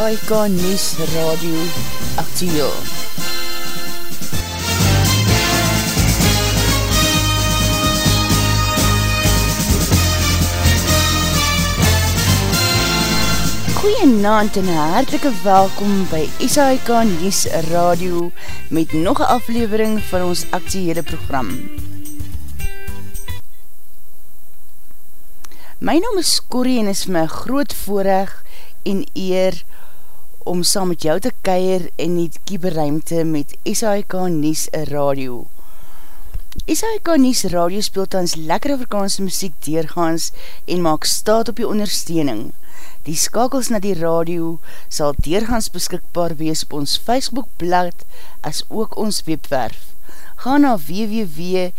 SAIK News Radio Actieel. Goeie naand en hartelike welkom by SAIK News Radio met nog een aflevering van ons actiehede program. My naam is Corrie en is my groot voorrecht en eer om saam met jou te keir in die kieberruimte met SAIK Nies Radio. SAIK Nies Radio speelt ons lekker Afrikaanse muziek deurgaans en maak staat op die ondersteuning. Die skakels na die radio sal deurgaans beskikbaar wees op ons Facebookblad as ook ons webwerf. Ga na www.sik.co.za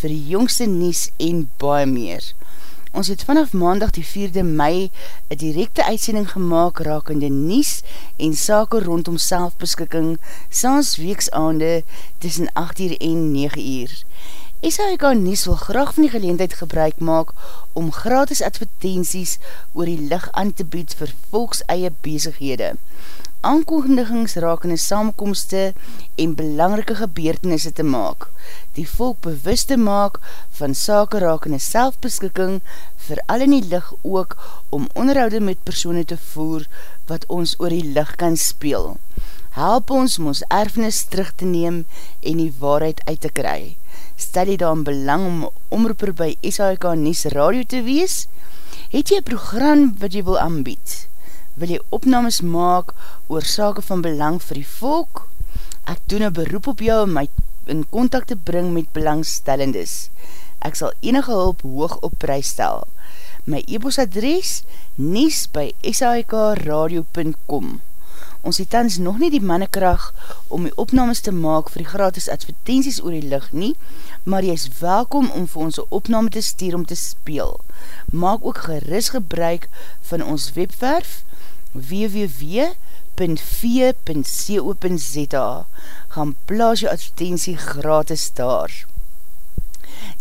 vir die jongste nies en baie meer. Ons het vanaf maandag die 4de mei een directe uitsending gemaakt rakende Nies en sake rondom selfbeskikking saans weeksaande tussen 8 uur en 9 uur. SHK Nies wil graag van die geleendheid gebruik maak om gratis advertenties oor die licht aan te bied vir volks eie bezighede aankondigings rakende samenkomste en belangrike gebeurtenisse te maak, die volk bewust te maak van sake rakende selfbeskikking, vooral in die licht ook om onderhoude met persoene te voer wat ons oor die licht kan speel. Help ons om ons erfenis terug te neem en die waarheid uit te kry. Stel jy dan belang om omroeper by SHK Nies Radio te wees? Het jy program wat jy wil aanbied? Wil jy opnames maak oor sake van belang vir die volk? Ek doen een beroep op jou om my in contact te bring met belangstellendes. Ek sal enige hulp hoog op prijs stel. My e-bos adres nies by shikradio.com Ons het tans nog nie die mannekracht om die opnames te maak vir die gratis advertenties oor die licht nie, maar jy is welkom om vir ons opname te stuur om te speel. Maak ook geris gebruik van ons webwerf www.v.co.za gaan plaas jou advertentie gratis daar.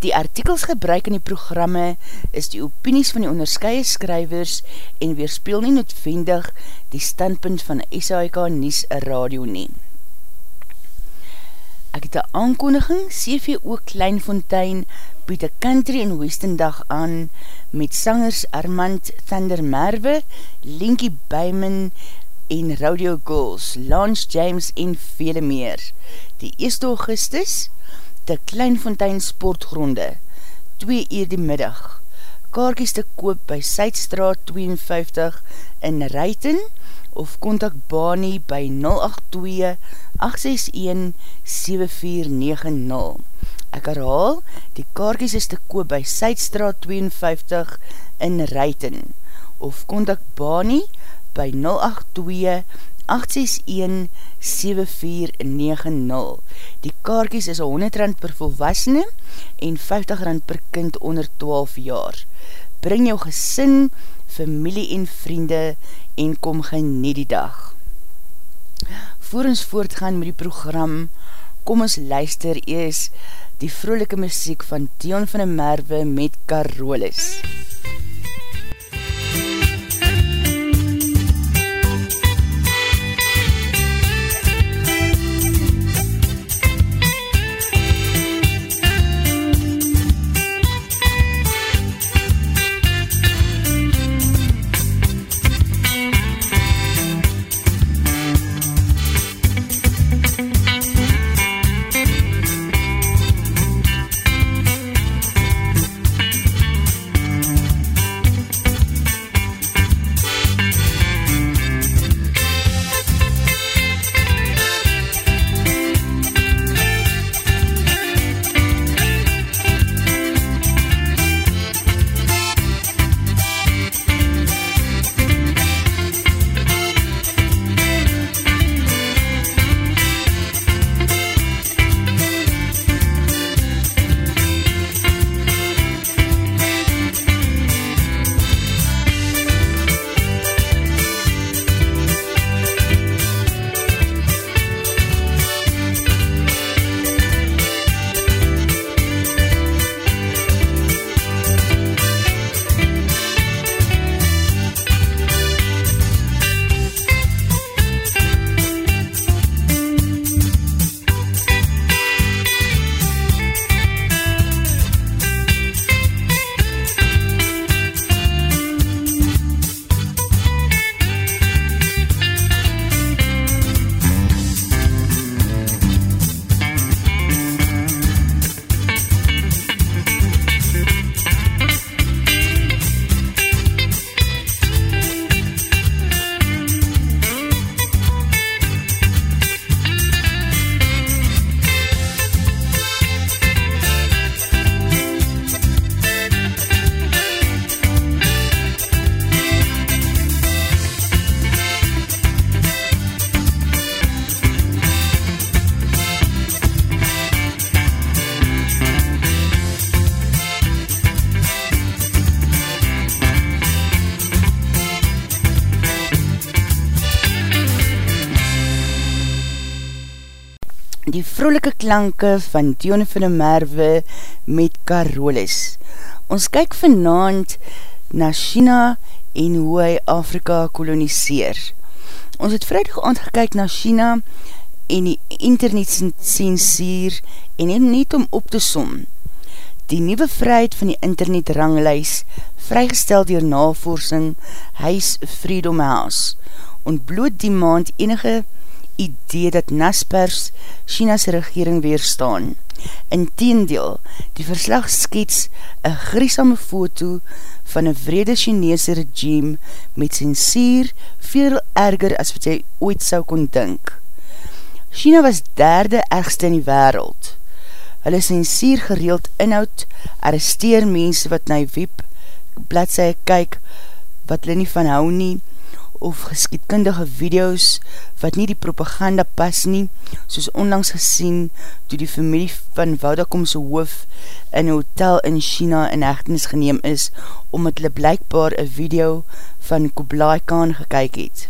Die artikels gebruik in die programme is die opinies van die onderskeie skrywers en weerspeel nie noodvendig die standpunt van SAIK Nies Radio nie. Ek het een aankondiging, CVO Kleinfontein bied een country en western dag aan met sangers Armand Thunder Merwe, Linky Byman en Radio Girls, Lance James en vele meer. Die 1 augustus, de Kleinfontein Sportgronde, 2 uur die middag. Kaarkies te koop by Suidstraat 52 in Ruiten of kontak Bani by 082 861 7490. Ek herhaal, die kaartjes is te koop by Suidstraat 52 in Ruiten of kontak Bani by 082-861-7490. Die kaartjes is 100 rand per volwassene en 50 rand per kind onder 12 jaar. Bring jou gesin, familie en vriende en kom genie die dag. Voor ons voortgaan met die program, kom ons luister ees die vrolike muziek van Dion van der Merwe met Carolus. MUZIEK vrolike klanke van Dione van der Merwe met Carolus. Ons kyk vanavond na China en hoe hy Afrika koloniseer. Ons het vrijdag aangekyk na China en die internet censuur en net om op te som. Die nieuwe vryheid van die internet ranglijs vrygestel dier navorsing Huis Freedom House ontbloot die maand enige idee dat Naspers China's regering weerstaan. In teendeel, die verslag skets een griesame foto van een vrede Chinese regime met censuur veel erger as wat jy ooit sou kon dink. China was derde ergste in die wereld. Hulle censuur gereeld inhoud, arresteer mense wat na die web bladseie kyk, wat hulle nie van hou nie, of geskietkundige video's wat nie die propaganda pas nie, soos onlangs gesien toe die familie van Woudakomse hoof in een hotel in China in hechtenis geneem is, omdat hulle blijkbaar een video van Kublai Khan gekyk het.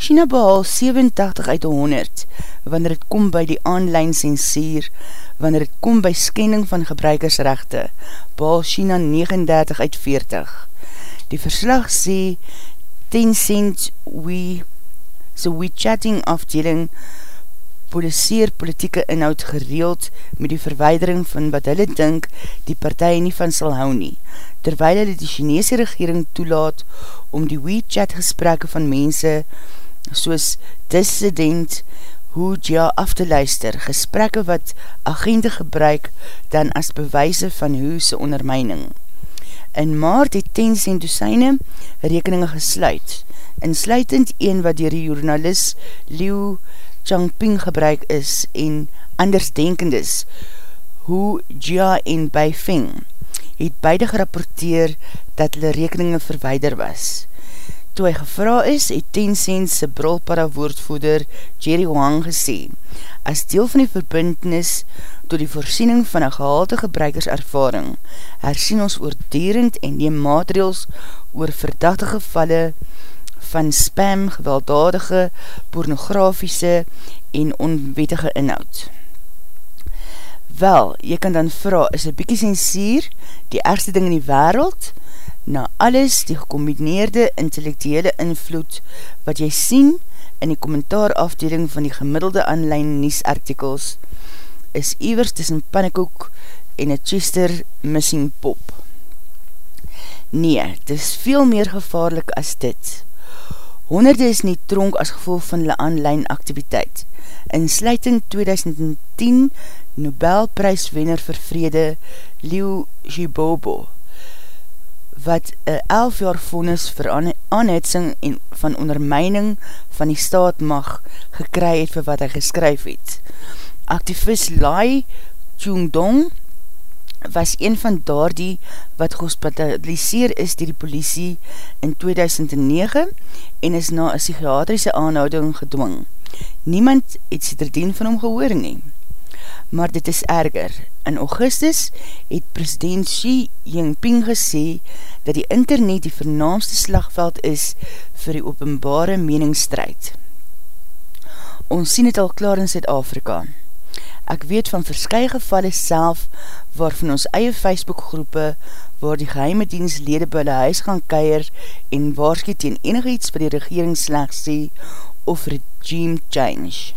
China behaal 87 uit 100, wanneer het kom by die online censuur, wanneer het kom by skending van gebruikersrechte, behaal China 39 uit 40. Die verslag sê, Tencent We so WeChatting afdeling poliseer politieke inhoud gereeld met die verweidering van wat hulle dink die partij nie van sal hou nie, terwijl hulle die Chinese regering toelaat om die WeChat gesprekke van mense soos dissident Hu Jia af te luister, gesprekke wat agente gebruik dan as bewijse van Hu's ondermijning. In maart het Tencent dosyne rekeninge gesluit, insluitend een wat dier die journalist Liu Changping gebruik is en andersdenkendes, Hu Jia en Bai Feng, het beide gerapporteer dat hulle rekeninge verweider was. Toe hy gevra is, het Tencent sy brulpara woordvoeder Jerry Wang gesê, as deel van die verbindnis door die voorsiening van een gehalte gebruikerservaring, hersien ons oordierend en neem maatregels oor verdachte gevalle van spam, gewelddadige, pornografiese en onwettige inhoud. Wel, jy kan dan vraag, is een bykie sensier die ergste ding in die wereld? na alles die gecombineerde intellectuele invloed wat jy sien in die kommentaarafdeling van die gemiddelde online niesartikels is iwers tussen pannenkoek en een Chester missing pop. Nee, het is veel meer gevaarlik as dit. Honderde is nie tronk as gevolg van die online activiteit. In sluiting 2010 Nobelpryswenner vir vrede Liu Jibobo wat een 11 jaar vonnis vir aanhetsing en van ondermijning van die staat mag gekry het vir wat hy geskryf het. Activist Lai Chungdong was een van daardie wat gehospitaliseer is dier die politie in 2009 en is na een psychiatrische aanhouding gedwong. Niemand het sy terdien van hom gehoor neem maar dit is erger. In augustus het president Xi Jinping gesê dat die internet die vernaamste slagveld is vir die openbare meningsstrijd. Ons sien het al klaar in Zuid-Afrika. Ek weet van verskye gevalle self waarvan ons eie Facebook groepe waar die geheime dienstlede by die huis gaan keir en waarski teen enig iets vir die regering slechts sê of regime change.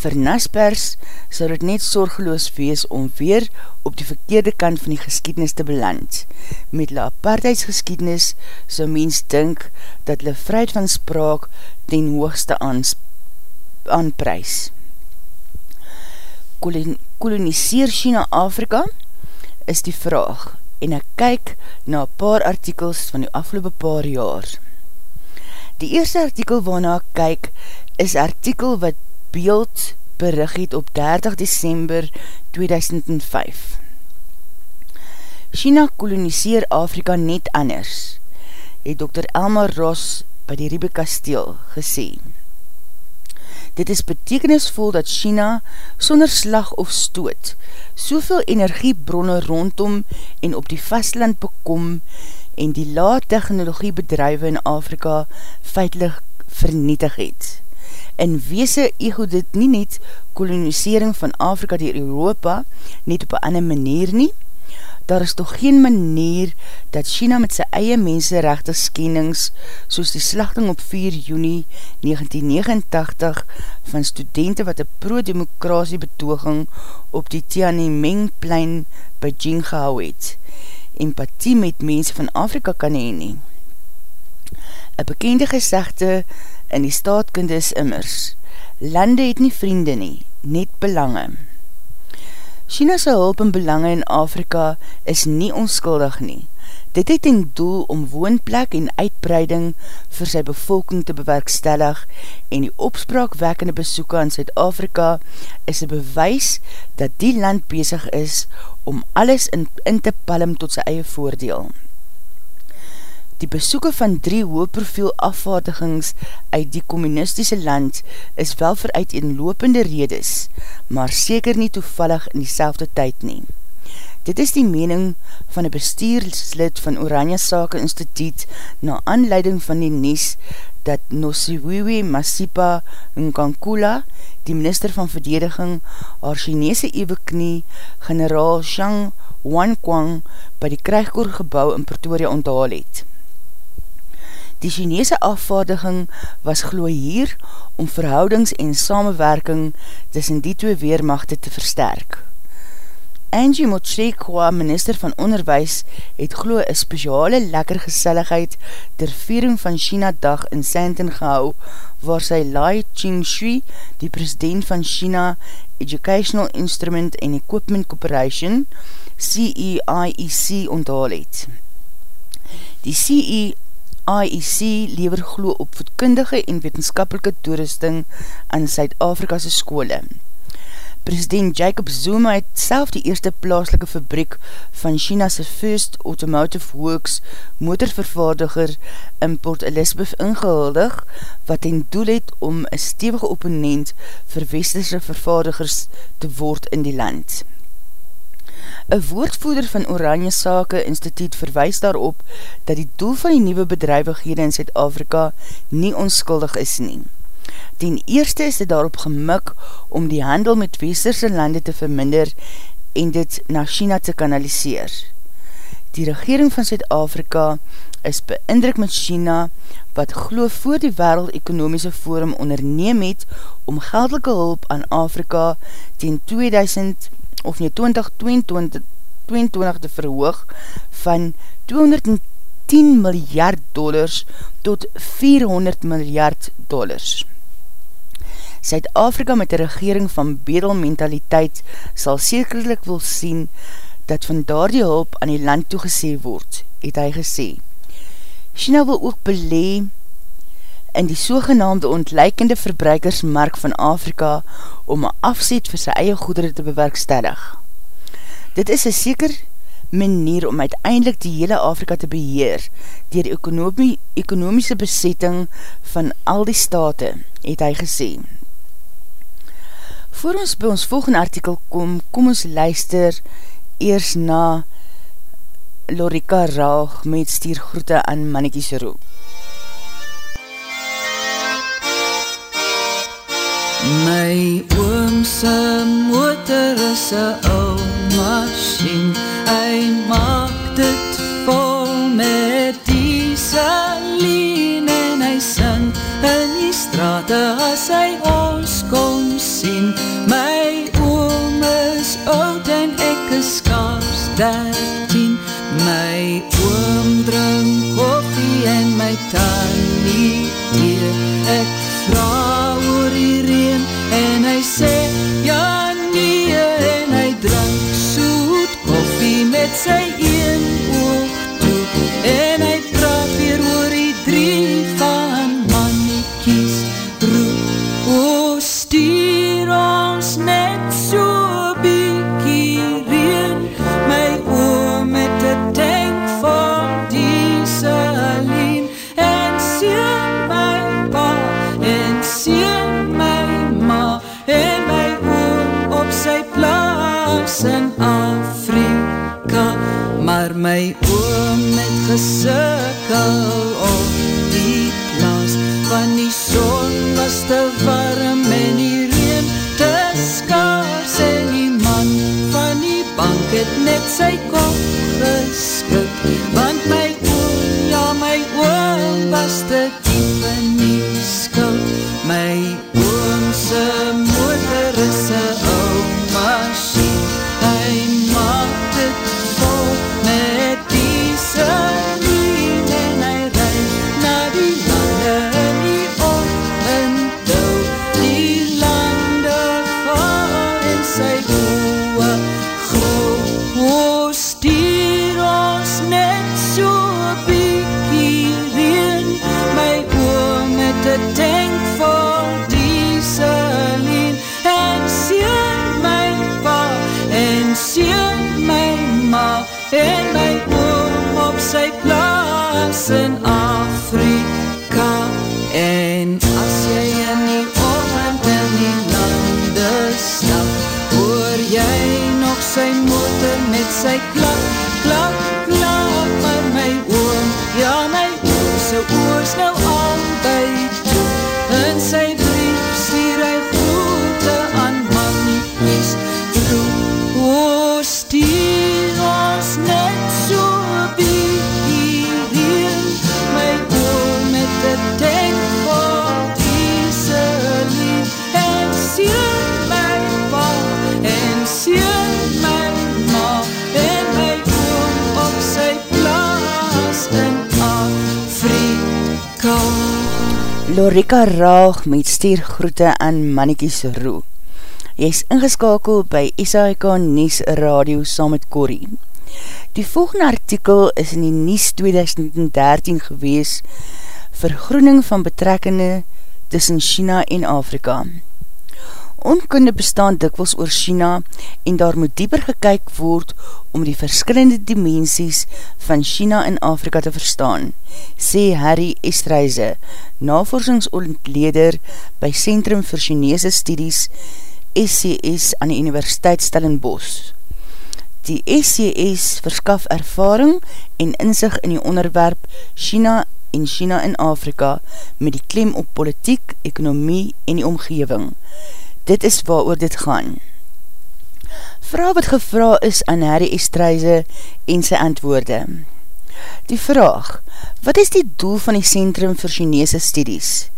Vir Naspers sal het net sorgeloos wees om weer op die verkeerde kant van die geskiednis te beland. Met die apartheidsgeskiednis sal mens dink dat hulle vryheid van spraak ten hoogste aanprys. Koloniseer China Afrika is die vraag en ek kyk na paar artikels van die afgelopen paar jaar. Die eerste artikel waarna ek kyk is artikel wat beeld berig het op 30 december 2005. China koloniseer Afrika net anders, het Dr. Elmar Ross by die Riebe Kasteel gesê. Dit is betekenisvol dat China sonder slag of stoot soveel energiebronne rondom en op die vastland bekom en die laat technologiebedrijwe in Afrika feitlik vernietig het In weese ego dit nie net kolonisering van Afrika dier Europa, net op een ander manier nie. Daar is toch geen manier dat China met sy eie mensenrechte skennings, soos die slachting op 4 juni 1989 van studenten wat een pro-demokrasie betoging op die Tiananmen-plein Beijing gehou het, empathie met mense van Afrika kan heen nie. Een bekende gezegde in die staatkunde is immers, lande het nie vriende nie, net belange. China's hulp en belange in Afrika is nie onskuldig nie. Dit het in doel om woonplek en uitbreiding vir sy bevolking te bewerkstellig en die opspraakwekkende besoeken aan Zuid-Afrika is een bewys dat die land bezig is om alles in, in te palm tot sy eie voordeel. Die besoeken van drie hoogprofiel afvaardigings uit die communistische land is wel veruit in lopende redes, maar seker nie toevallig in die tyd nie. Dit is die mening van een bestuurslid van Oranje Sake Instituut na aanleiding van die nies dat Nosiwiwi Masipa Nkankula, die minister van verdediging, haar Chinese ewe knie, generaal Shang Wankwang, by die krijgkoorgebouw in Pretoria onthaal het. Die Chinese afvaardiging was glo hier om verhoudings en samenwerking tussen die twee weermachte te versterk. Angie Motshekwa, minister van onderwijs, het glo een speciale lekker geselligheid ter viering van China dag in Santon gehou, waar sy Lai Ching-shui, die president van China Educational Instrument and Equipment Corporation, CEIEC, e onthaal het. Die CEIEC IEC lever glo op voedkundige en wetenskapelike toerusting aan Suid-Afrikase skole. President Jacob Zuma het self die eerste plaaslike fabriek van China's First Automotive Works motorvervaardiger in Port Elizabeth ingehuldig, wat ten doel het om een stevige opponent vir westerse vervaardigers te word in die land. Een woordvoeder van Oranje Sake Instituut verwijs daarop dat die doel van die nieuwe bedrijvighede in Zuid-Afrika nie onskuldig is nie. Ten eerste is dit daarop gemik om die handel met westerse lande te verminder en dit na China te kanaliseer. Die regering van Zuid-Afrika is beindruk met China wat geloof voor die Wereld Ekonomiese Forum onderneem het om geldelike hulp aan Afrika ten 2000 of nie 2022 te verhoog van 210 miljard dollars tot 400 miljard dollars. Zuid-Afrika met die regering van bedelmentaliteit sal sekerlik wil sien dat van daar die hulp aan die land toegesee word, het hy gesê. China wil ook belee in die sogenaamde ontlijkende verbruikersmark van Afrika om een afzet vir sy eie goedere te bewerkstellig. Dit is een seker manier om uiteindelik die hele Afrika te beheer dier die ekonomie, ekonomiese besetting van al die state, het hy gesê. Voor ons by ons volgende artikel kom, kom ons luister eers na Lorika Raag met stiergroete aan Mannekies Roep. My oomse motor is a ou machine Hy maak dit vol met dieseline En hy sing in die straat as hy ons kom sien. My oom is oud en ek is skaars dertien. My oom drink koffie en my tannie weer Ek vraag koffie met Lorika Raag met stuur groete aan Mannekies Roe. Jy is ingeskakel by SAIK Nies Radio saam met Corrie. Die volgende artikel is in die Nies 2013 gewees Vergroening van betrekkende tussen China en Afrika. Onkunde bestaan dikwels oor China en daar moet dieper gekyk word om die verskillende dimensies van China en Afrika te verstaan, sê Harry Estreise, navorsingsontleder by Centrum vir Chinese Studies SCS aan die Universiteit Stellenbosch. Die SCS verskaf ervaring en inzicht in die onderwerp China en China in Afrika met die klem op politiek, ekonomie en die omgeving. Dit is waar oor dit gaan. Vraag wat gevra is aan Harry Estreise en sy antwoorde. Die vraag, wat is die doel van die Centrum vir Chinese Studies?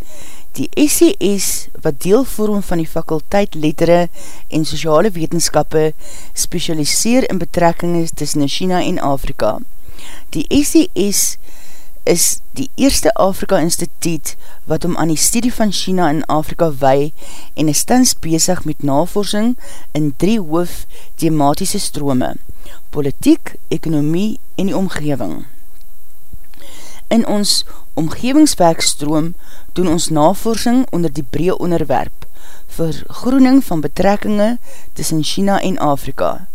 Die SCS, wat deel vorm van die fakulteit lettere en sociale wetenskappe, specialiseer in betrekkinge tussen China en Afrika. Die SCS is die eerste Afrika instituut wat om aan die studie van China en Afrika wei en is tans bezig met navorsing in drie hoof thematische strome, politiek, ekonomie en die omgeving. In ons omgevingswerkstroom doen ons navorsing onder die breë onderwerp vergroening van betrekkinge tussen China en Afrika.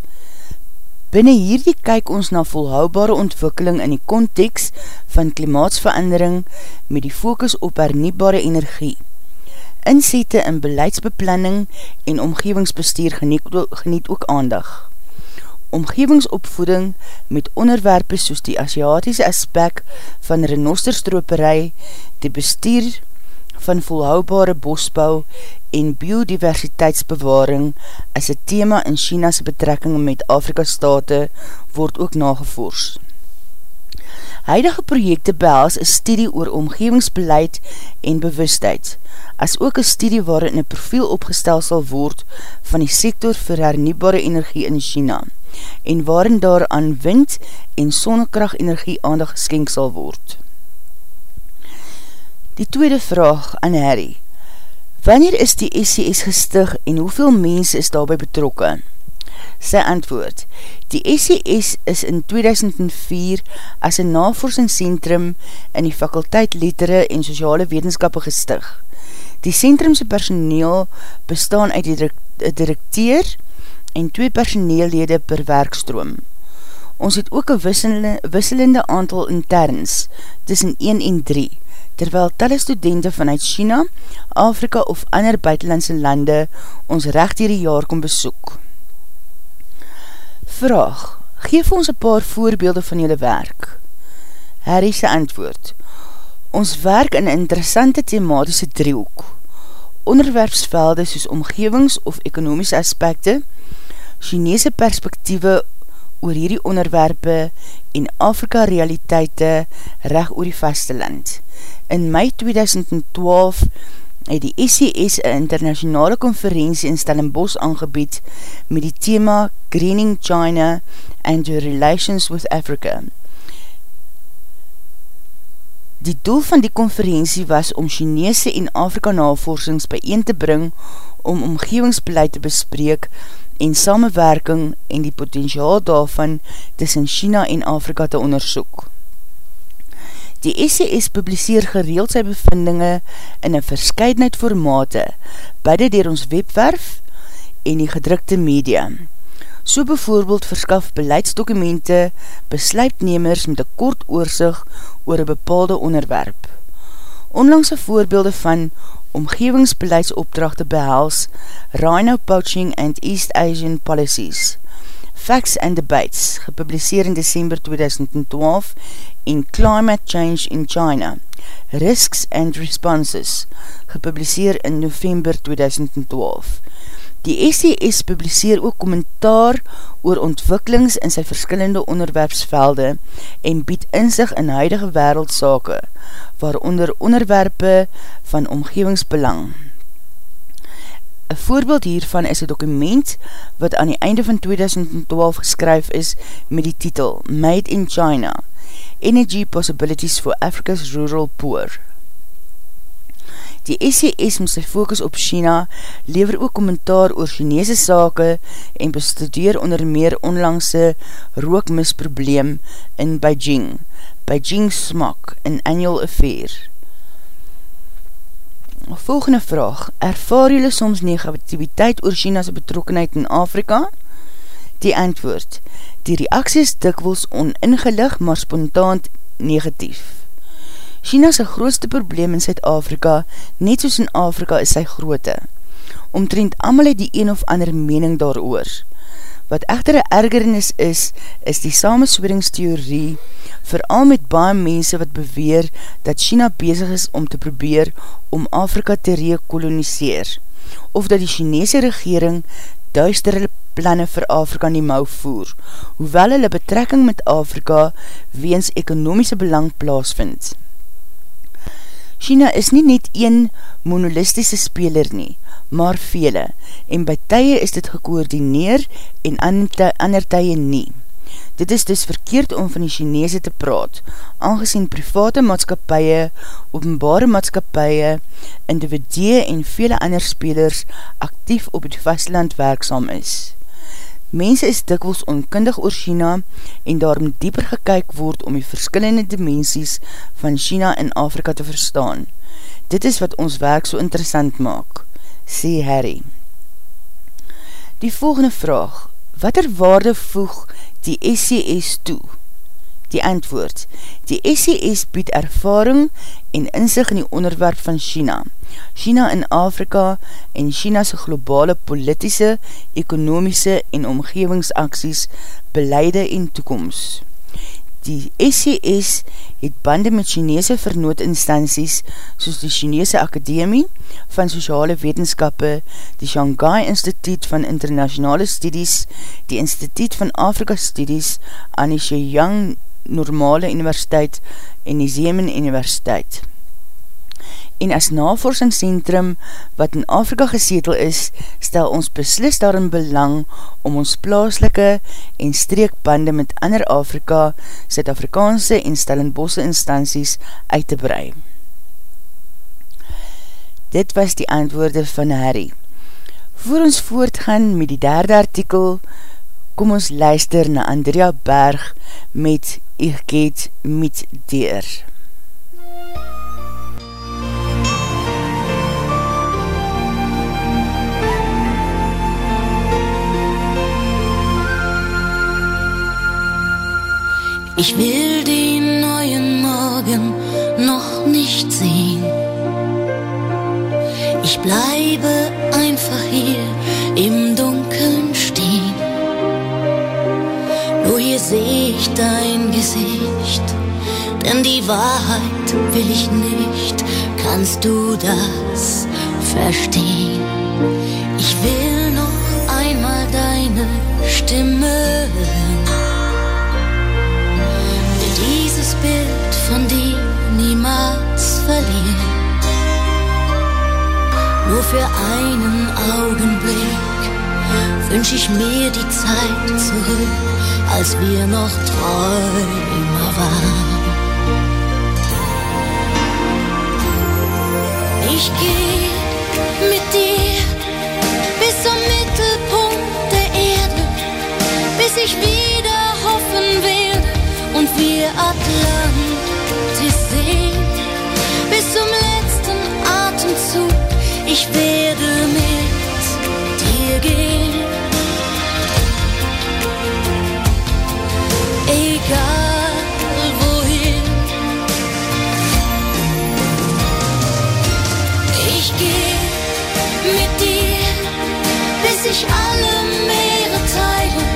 Binnen hierdie kyk ons na volhoubare ontwikkeling in die context van klimaatsverandering met die focus op herniebare energie. Inzette in beleidsbeplanning en omgevingsbestuur geniet, geniet ook aandag. Omgevingsopvoeding met onderwerpe soos die Asiatiese aspek van renosterstroperij, die bestuur van volhoubare bosbouw en biodiversiteitsbewaring as een thema in China's betrekking met Afrika state word ook nagevors. Huidige projekte behels een studie oor omgevingsbeleid en bewustheid, as ook een studie waarin een profiel opgestel sal word van die sektor vir herniebare energie in China en waarin daar aan wind en sonnekracht energie aandag geskenk sal word. Die tweede vraag aan Harry. Wanneer is die SCS gestig en hoeveel mense is daarby betrokken? Sy antwoord. Die SCS is in 2004 as een navorsingscentrum in die fakulteit lettere en sociale wetenskappe gestig. Die centrumse personeel bestaan uit die directeur en twee personeellede per werkstroom. Ons het ook een wisselende, wisselende aantal interns tussen 1 en 3 terwyl talle studenten vanuit China, Afrika of ander buitenlandse lande ons recht hierdie jaar kom besoek. Vraag, geef ons een paar voorbeelde van julle werk. Harry sy antwoord, ons werk in interessante thematische driehoek. onderwerpsvelde soos omgevings of ekonomische aspekte, Chinese perspektieve oor hierdie onderwerpe en Afrika realiteite reg oor die vasteland. In mei 2012 het die SCS een internationale konferentie in Stellenbosch aangebied met die thema Greening China and the Relations with Africa. Die doel van die konferentie was om Chinese en Afrika navorsings bijeen te bring om omgevingsbeleid te bespreek en samenwerking en die potentiaal daarvan tussen China en Afrika te onderzoek. Die SCS publiseer gereeld sy bevindinge in een verscheidenheid formate, beide dier ons webwerf en die gedrukte media. So bijvoorbeeld verskaf beleidsdokumente besluitnemers met een kort oorzig oor een bepaalde onderwerp. Onlangse voorbeelde van omgevingsbeleidsopdrachte behels Rhino Poaching and East Asian Policies, Facts and Debates, gepubliseer in December 2012 in Climate Change in China, Risks and Responses, gepubliseer in November 2012. Die SCS publiseer ook kommentaar oor ontwikkelings in sy verskillende onderwerpsvelde en bied inzicht in huidige wereldsake, waaronder onderwerpe van omgevingsbelang. Een voorbeeld hiervan is een document wat aan die einde van 2012 geskryf is met die titel Made in China – Energy Possibilities for Africa's Rural Poor. Die SCS met sy focus op China lever ook kommentaar oor Chinese sake en bestudeer onder meer onlangse rookmisprobleem in Beijing, Beijing Smak, in Annual Affair. Volgende vraag, ervaar jylle soms negativiteit oor China's betrokkenheid in Afrika? Die antwoord, Die reaksie is dikwels oningelig, maar spontaan negatief. China's grootste probleem in Zuid-Afrika, net soos in Afrika, is sy groote. Omtrent amal het die een of ander mening daar oor. Wat echter een ergernis is, is die samensweringstheorie, vooral met baie mense wat beweer dat China bezig is om te probeer om Afrika te rekoloniseer, of dat die Chinese regering duistere planne vir Afrika nie mou voer, hoewel hulle betrekking met Afrika weens ekonomiese belang plaasvind. China is nie net een monolistische speler nie, maar vele, en by tye is dit gekoordineer en ander tye nie. Dit is dus verkeerd om van die Chinese te praat, aangezien private maatskapie, openbare maatskapie, individue en vele ander spelers actief op het vastland werkzaam is. Mense is dikwels onkundig oor China en daarom dieper gekyk word om die verskillende dimensies van China en Afrika te verstaan. Dit is wat ons werk so interessant maak, sê Harry. Die volgende vraag, wat er waarde voeg die SCS toe? Die antwoord, die SCS bied ervaring en inzicht in die onderwerp van China. China in Afrika en China's globale politische, ekonomiese en omgevingsaksies, beleide en toekomst. Die SCS het bande met Chinese vernootinstanties soos die Chinese Akademie van Sociale Wetenskappe, die Shanghai Instituut van Internationale Studies, die Instituut van Afrika Studies aan die Shenyang Normale Universiteit en die Zeeman Universiteit. En as navorsingscentrum wat in Afrika gesetel is, stel ons beslis daarin belang om ons plaaslike en streekbande met ander Afrika, Zuid-Afrikaanse en Stellenbosse instanties uit te brei. Dit was die antwoorde van Harry. Voor ons voortgaan met die derde artikel, kom ons luister na Andrea Berg met Ich geht mit dir. Ich will den neuen Morgen noch nicht sehen. Ich bleibe einfach hier im Dunkeln stehen. Nur hier seh ich dein Gesicht, denn die Wahrheit will ich nicht. Kannst du das verstehen. Ich will verlieren. Nur für einen Augenblick wünsch ich mir die Zeit zurück, als wir noch Träumer waren. Ich geh mit dir bis zum Mittelpunkt der Erde, bis ich wieder hoffen werde und wir Atlantis ich werde mit dir gehen. Egal wohin. Ich geh mit dir, bis sich alle Meere teilen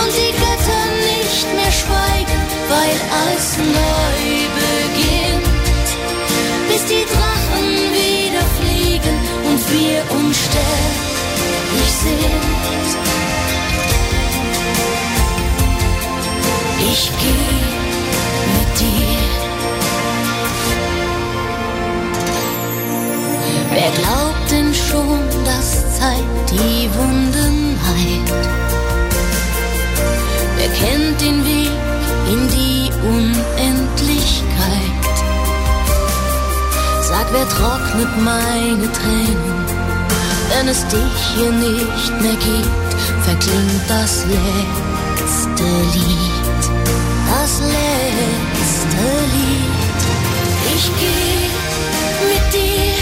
und die Götter nicht mehr schweigen, weil alles neu beginnt. Bis die und wir unsterblich sind. Ich geh mit dir. Wer glaubt denn schon, dass Zeit die Wunden heilt? Wer kennt den Weg in die Unendlichkeit? Wer trocknet meine Tränen? Wenn es dich hier nicht mehr gibt, verklingt das letzte Lied. Das letzte Lied. Ich geh mit dir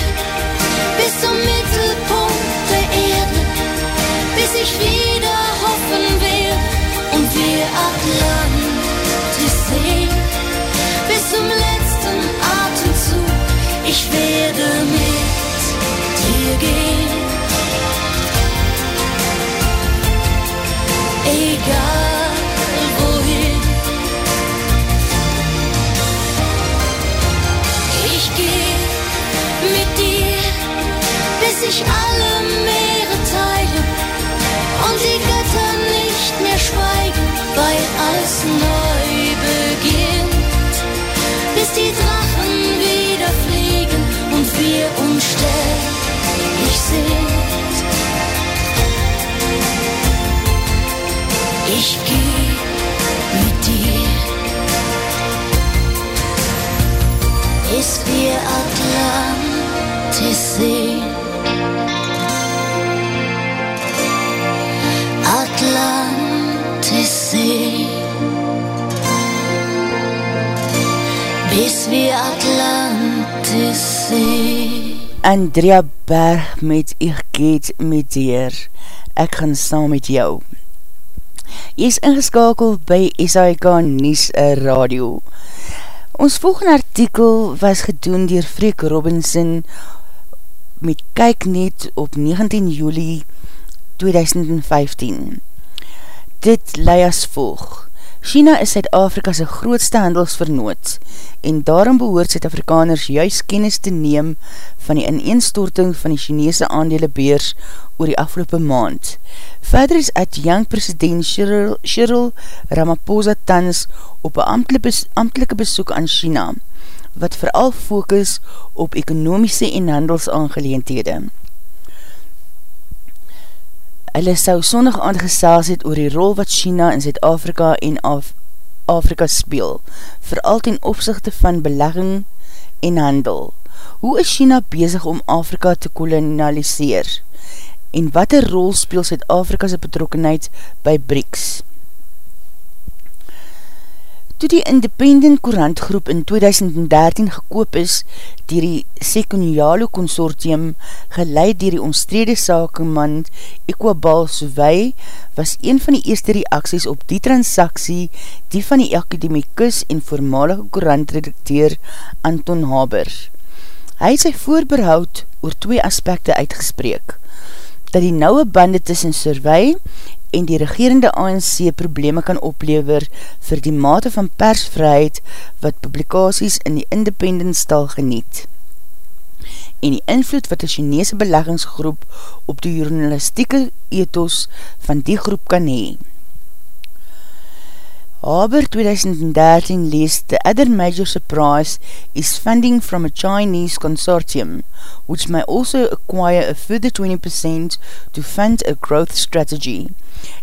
bis zum Mittelpunkt der Erde, bis ich wieder hoffen werde und wir Atlantis sehen. Bis zum letzten Atemzug, gehen. Egal wohin. Ich geh mit dir, bis sich alle Meere teilen und die Götter nicht mehr schweigen, weil alles neu Andrea Berg met Ek Geet met Deer. Ek gaan saam met jou. Jy is ingeskakeld by SAIK Nies Radio. Ons volgende artikel was gedoen dier Freek Robinson met Kyk Net op 19 juli 2015. Dit lei as volg. China is Suid-Afrika's grootste handelsvernoot en daarom behoort Suid-Afrikaners juist kennis te neem van die ineenstorting van die Chinese aandelebeurs oor die afgelopen maand. Verder is adjunct president Cyril, Cyril Ramaphosa tans op een amtelike besoek aan China, wat vooral focus op ekonomiese en handelsaangeleendhede. Hulle sou sondig aangesels het oor die rol wat China in Zuid-Afrika en Af Afrika speel, vooral ten opzichte van belegging en handel. Hoe is China bezig om Afrika te kolonialiseer? En wat een rol speel Zuid-Afrika's betrokkenheid by BRICS? Toe die Independent Courant Groep in 2013 gekoop is dier die Secunialo Consortium geleid dier die omstrede sakeman Equabal Souvei was een van die eerste reaksies op die transaksie die van die akademikus en voormalige courantredakteur Anton Haber. Hy het sy voorbehoud oor twee aspekte uitgespreek, dat die nouwe bande tussen Souvei en die regerende ANC probleme kan oplever vir die mate van persvryheid wat publikaties in die independent stal geniet. en die invloed wat die Chinese beleggingsgroep op die journalistieke ethos van die groep kan hee. Haber 2013 lees The other major surprise is funding from a Chinese consortium, which may also acquire a further 20% to fund a growth strategy.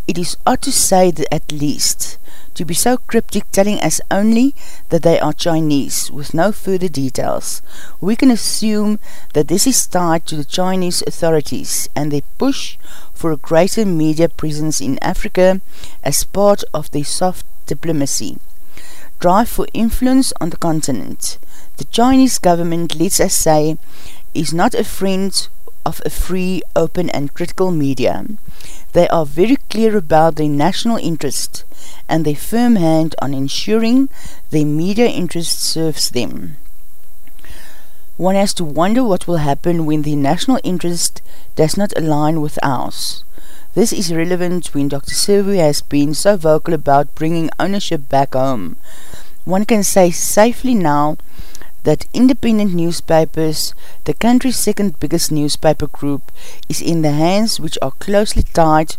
It is odd to say that at least, to be so cryptic telling us only that they are Chinese, with no further details. We can assume that this is tied to the Chinese authorities and their push for a greater media presence in Africa as part of their soft diplomacy. Drive for influence on the continent. The Chinese government, let's us say, is not a friend of a free, open and critical media. They are very clear about their national interest and their firm hand on ensuring their media interest serves them. One has to wonder what will happen when the national interest does not align with ours. This is relevant when Dr. Silvio has been so vocal about bringing ownership back home. One can say safely now that independent newspapers, the country's second biggest newspaper group, is in the hands which are closely tied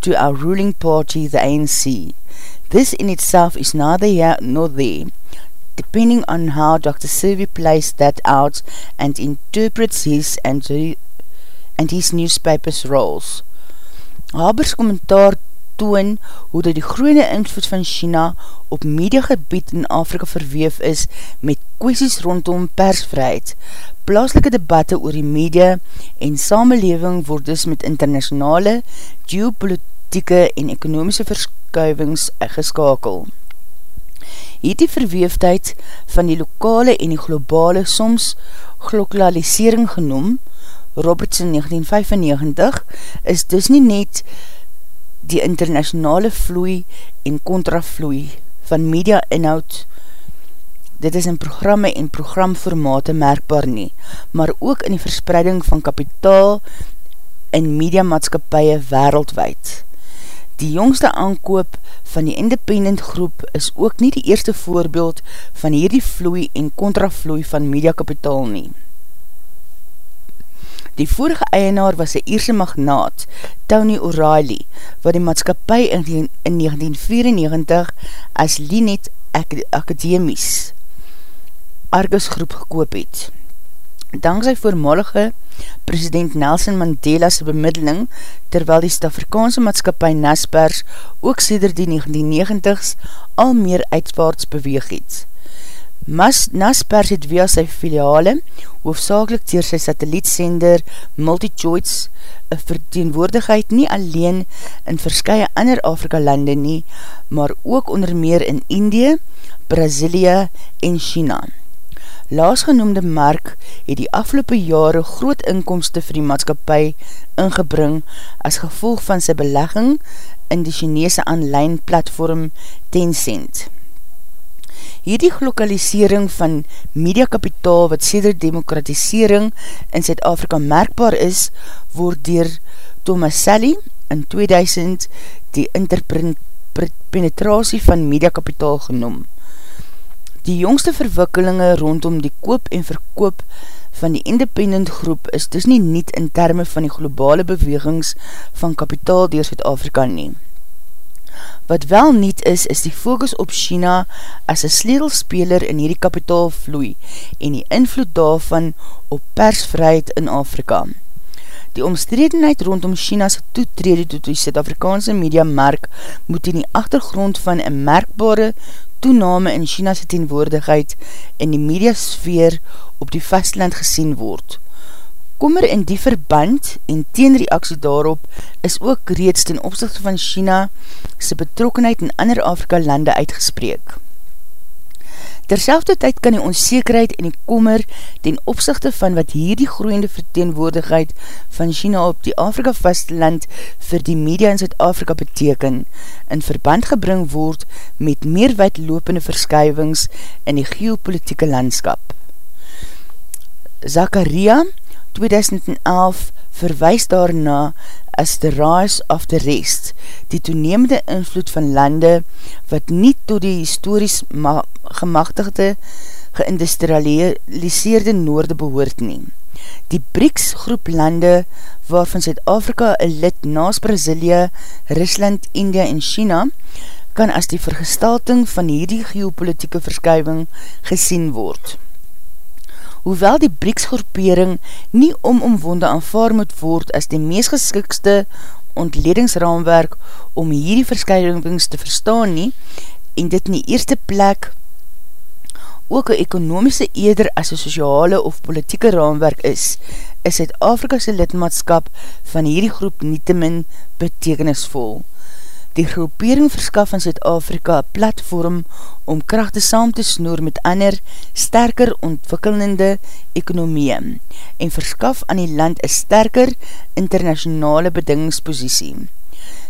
to our ruling party, the ANC. This in itself is neither here nor there, depending on how Dr. Silvio plays that out and interprets his and, and his newspaper's roles. Habers kommentaar toon hoe dat die groeine invloed van China op mediagebied in Afrika verweef is met kwesties rondom persvrijheid. Plaaslike debatte oor die media en samenleving word dus met internationale, geopolitieke en ekonomiese verskuivings geskakel. Hierdie verweefdheid van die lokale en die globale soms glokalisering genoem, Robertson 1995, is dus nie net die internationale vloei en contravloei van media inhoud, dit is in programme en programformate merkbaar nie, maar ook in die verspreiding van kapitaal in mediamaatskapie wereldwijd. Die jongste aankoop van die independent groep is ook nie die eerste voorbeeld van hierdie vloei en contravloei van mediakapitaal nie. Die vorige eienaar was die Ierse magnaat, Tony O'Reilly, wat die maatskapie in, in 1994 as Linet Akademies Argus groep gekoop het. Dankzij voormalige president Nelson Mandela's bemiddeling, terwyl die Stafrikaanse maatskapie Naspers ook sêder die 1990s al meer uitwaarts beweeg het. Mas Naspers het via sy filiale, hoofdzakelik dier sy satellietsender MultiChoice, een verteenwoordigheid nie alleen in verskye ander Afrika lande nie, maar ook onder meer in Indië, Brazilië en China. Laasgenoemde Mark het die afgelopen jare groot inkomste vir die maatskapie ingebring as gevolg van sy belegging in die Chinese online platform Tencent. Hierdie glokalisering van mediakapitaal wat sêder demokratisering in Zuid-Afrika merkbaar is, word dier Thomas Sally in 2000 die interpenetratie van mediakapitaal genoem. Die jongste verwikkelinge rondom die koop en verkoop van die independent groep is dus nie niet in termen van die globale bewegings van kapitaal dier Zuid-Afrika neem. Wat wel niet is, is die focus op China as een sledelspeler in hierdie kapitaalvloei en die invloed daarvan op persvrijheid in Afrika. Die omstredenheid rondom China's toetrede tot die Zuid-Afrikaanse mediamark moet in die achtergrond van een merkbare toename in China's teenwoordigheid in die mediasfeer op die vastland gesien word. Kommer in die verband en teenreaksie daarop is ook reeds ten opzichte van China sy betrokkenheid in ander Afrika lande uitgespreek. Terselfde tyd kan die onzekerheid en die kommer ten opzichte van wat hier die groeiende verteenwoordigheid van China op die Afrika vastland vir die media in Zuid-Afrika beteken, in verband gebring word met meer weidlopende verskuivings in die geopolitieke landskap. Zakaria, 2011 verwijs daarna as the rise of the rest, die toenemende invloed van lande wat nie tot die historisch gemachtigde geindustrialiseerde noorde behoort nie. Die BRICS groep lande waarvan Zuid-Afrika een lid naas Brazilië, Rusland, India en China kan as die vergestalting van hierdie geopolitieke verskuiving gesien word. Hoewel die BRICS groepering nie omomwonde aanvaar moet word as die meest geskikste ontledingsraamwerk om hierdie verskuivings te verstaan nie en dit in die eerste plek ook een ekonomiese eerder as een sociale of politieke raamwerk is, is Zuid-Afrika'se lidmaatskap van hierdie groep nie te min betekenisvol. Die groepering verskaf in Zuid-Afrika een platform om krachte saam te snoer met ander, sterker ontwikkelende ekonomie en verskaf aan die land een sterker internationale bedingingsposisie.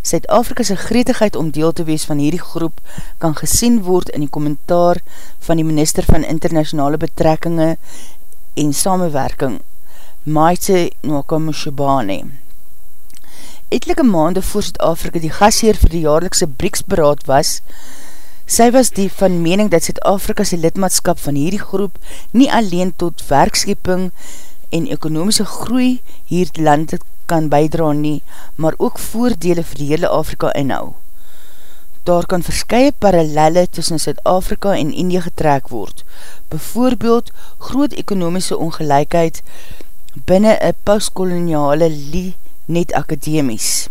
Suid-Afrika's gretigheid om deel te wees van hierdie groep kan gesien word in die kommentaar van die minister van internationale betrekkinge en samenwerking, Maite Nwakamushibane. Etelike maande voor Suid-Afrika die gasheer vir die jaarlikse BRICS beraad was, sy was die van mening dat Suid-Afrika's lidmaatskap van hierdie groep nie alleen tot werkskeping en ekonomiese groei hier land kan bijdra nie, maar ook voordele vir die hele Afrika inhou. Daar kan verskye parallelle tussen Zuid-Afrika en Indië getrek word, bijvoorbeeld groot ekonomiese ongelijkheid binnen een postkoloniale lie net akademies.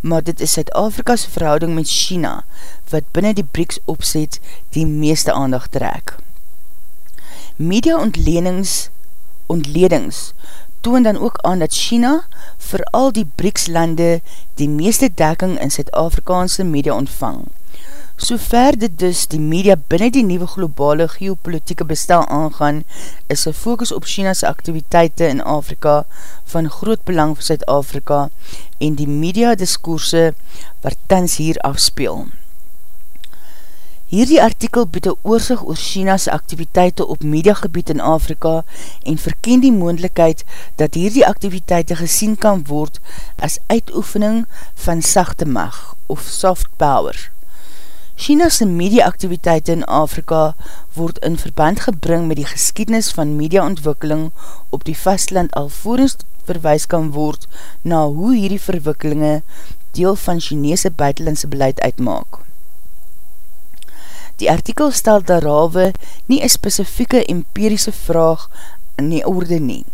Maar dit is Zuid-Afrika's verhouding met China, wat binnen die BRICS opzet die meeste aandacht trek. Media ontlenings, ontledings toon dan ook aan dat China vir al die BRICS-lande die meeste dekking in Zuid-Afrikaanse media ontvang. So ver dit dus die media binnen die nieuwe globale geopolitieke bestel aangaan, is een focus op China's activiteite in Afrika van groot belang vir Zuid-Afrika en die media diskoerse wat tans hier afspeel. Hierdie artikel bied een oorzig oor China's activiteite op mediagebied in Afrika en verken die moendlikheid dat hierdie activiteite gesien kan word as uitoefening van sachte mag of soft power. China's mediaactiviteite in Afrika word in verband gebring met die geskiednis van mediaontwikkeling op die vastland alvorens verwijs kan word na hoe hierdie verwikkelinge deel van Chinese buitenlandse beleid uitmaak. Die artikel stel daarhalwe nie een specifieke empiriese vraag in die orde nie,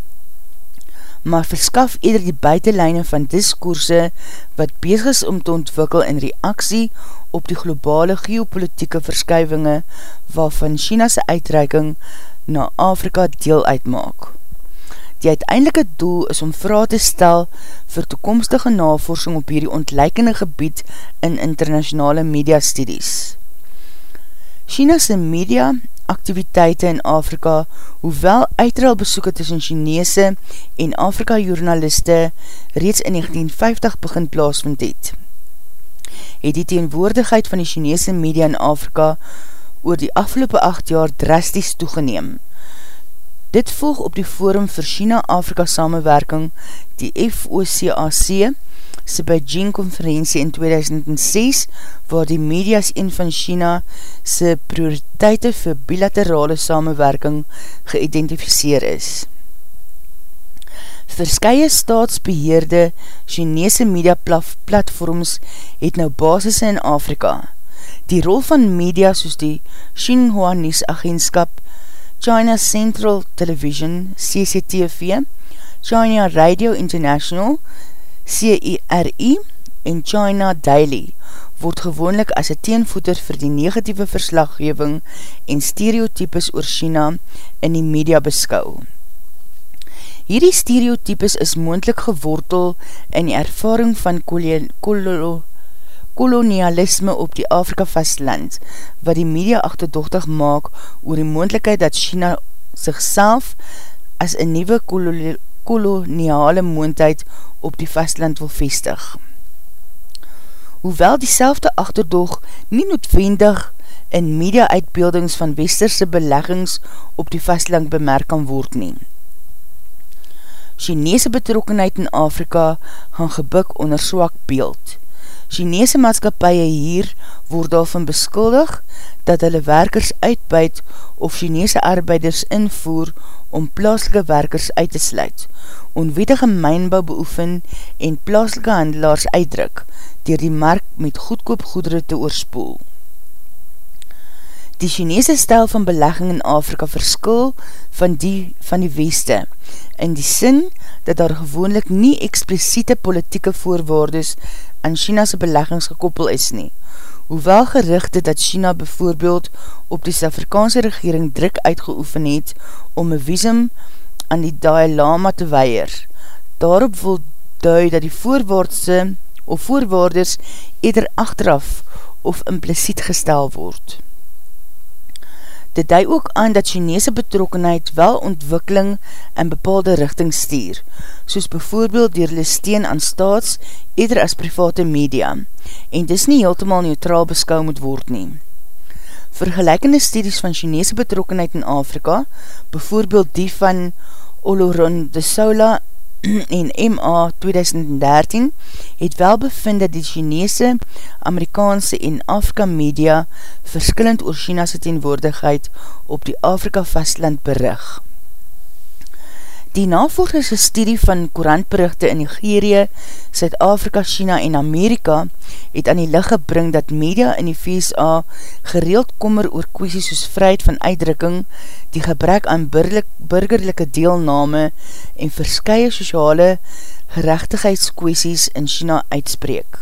maar verskaf eerder die buitenlijne van diskoerse wat bezig is om te ontwikkel in reaksie op die globale geopolitieke verskuivinge waarvan China's uitreiking na Afrika deel uitmaak. Die uiteindelike doel is om vraag te stel vir toekomstige navorsing op hierdie ontleikende gebied in internationale mediastudies. China's media activiteite in Afrika, hoewel uitruil besoeken tussen Chinese en Afrika journaliste reeds in 1950 begin plaasvind het. Het die teenwoordigheid van die Chinese media in Afrika oor die afgelopen acht jaar drasties toegeneem. Dit volg op die Forum vir China-Afrika Samenwerking, die FOCAC, sy Beijing konferentie in 2006, waar die medias een van China sy prioriteite vir bilaterale samenwerking geïdentificeer is. Verskye staatsbeheerde Chinese media platforms het nou basis in Afrika. Die rol van media soos die Xinhua News Agentskap, China Central Television, CCTV, China Radio International, CIRI en China Daily word gewoonlik as een teenvoeter vir die negatieve verslaggeving en stereotypes oor China in die media beskou. Hierdie stereotypes is moendlik gewortel in die ervaring van kolonialisme op die Afrika vastland, wat die media achterdochtig maak oor die moendlikheid dat China sigself as een nieuwe koloniale moendheid op die vastland wil vestig. Hoewel die selfde achterdoog nie noodwendig in media-uitbeeldings van westerse beleggings op die vastland bemerk kan word neem. Chinese betrokkenheid in Afrika gaan gebuk onder swak beeld. Chinese maatskapie hier word daarvan beskuldig dat hulle werkers uitbuit of Chinese arbeiders invoer om plaaslike werkers uit te sluit, onwetige mijnbouw beoefen en plaaslike handelaars uitdruk, dier die mark met goedkoop goedere te oorspoel. Die Chinese stijl van belegging in Afrika verskil van die van die Weste, in die sin dat daar gewoonlik nie expliciete politieke voorwaardes aan China's beleggings gekoppel is nie. Hoewel gerichte dat China bijvoorbeeld op die Afrikaanse regering druk uitgeoefen het om een visum aan die Dalai Lama te weier. Daarop wil dui dat die voorwaardse of voorwaarders eerder achteraf of impliciet gestel word. Dit dui ook aan dat Chinese betrokkenheid wel ontwikkeling in bepaalde richting stuur, soos bijvoorbeeld dier hulle steen aan staats eerder as private media, en dis nie heeltemaal neutraal beskou moet word nie. Vergelijkende studies van Chinese betrokkenheid in Afrika, bijvoorbeeld die van Oloron de Soula en MA 2013 het wel bevind dat die Chinese, Amerikaanse en Afrika media verskillend oor China's teenwoordigheid op die Afrika vastland berig. Die navolgende studie van korantberichte in Nigeria, Zuid-Afrika, China en Amerika het aan die licht gebring dat media in die VSA gereeld kommer oor kwesties soos vryheid van uitdrukking, die gebrek aan burgerlijke deelname en verskye sociale gerechtigheidskwesties in China uitspreek.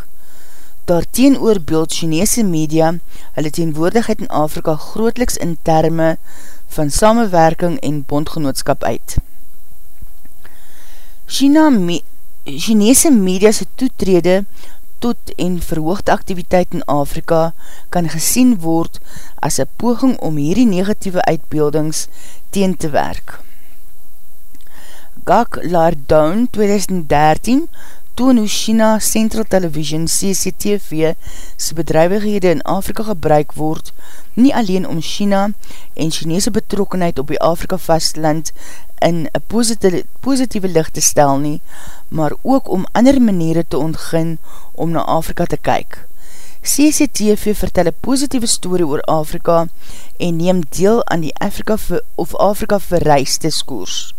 Daar teen oor beeld Chinese media hulle teenwoordigheid in Afrika grootliks in terme van samenwerking en bondgenootskap uit. China me Chinese mediase toetrede tot en verhoogde activiteit in Afrika kan gesien word as een poging om hierdie negatieve uitbeeldings teen te werk. Gak Lardone 2013 toon hoe China Central Television CCTV sy bedrijvighede in Afrika gebruik word, nie alleen om China en Chinese betrokkenheid op die Afrika vastland in een positieve, positieve licht te stel nie, maar ook om ander maniere te ontgin om na Afrika te kyk. CCTV vertel een positieve story oor Afrika en neem deel aan die Afrika of Afrika verreis diskoers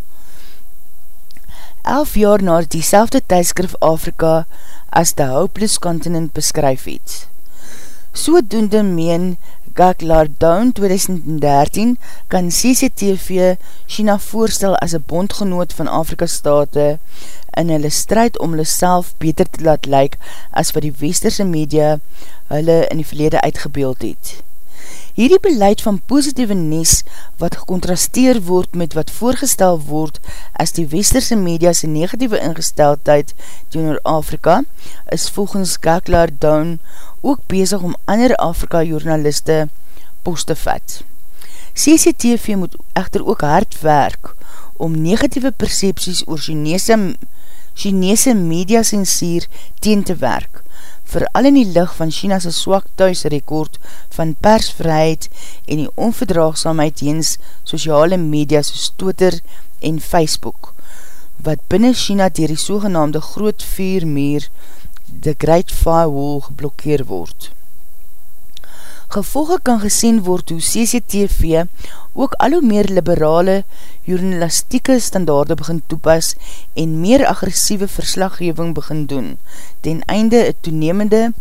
elf jaar na die selfde tijdskrif Afrika as the Hopeless Continent beskryf het. So doende meen Gaglar Down 2013 kan CCTV China voorstel as een bondgenoot van Afrika state in hulle strijd om hulle self beter te laat lyk as wat die westerse media hulle in die verlede uitgebeeld het. Hierdie beleid van positieve nes wat gecontrasteer word met wat voorgestel word as die westerse mediase negatieve ingesteldheid teenoor Afrika is volgens Gaglar Down ook bezig om ander Afrika journaliste post te vat. CCTV moet echter ook hard werk om negatieve percepties oor Chinese, Chinese mediasensier teen te werk vooral in die licht van China's swak thuisrekord van persvrijheid en die onverdraagsamheid jens sociale media soos Twitter en Facebook, wat binnen China dier die sogenaamde groot viermeer, the Great Firewall, geblokkeer word. Gevolge kan gesien word hoe CCTV ook al hoe meer liberale journalistieke standaarde begin toepas en meer agressieve verslaggeving begin doen, ten einde een toenemende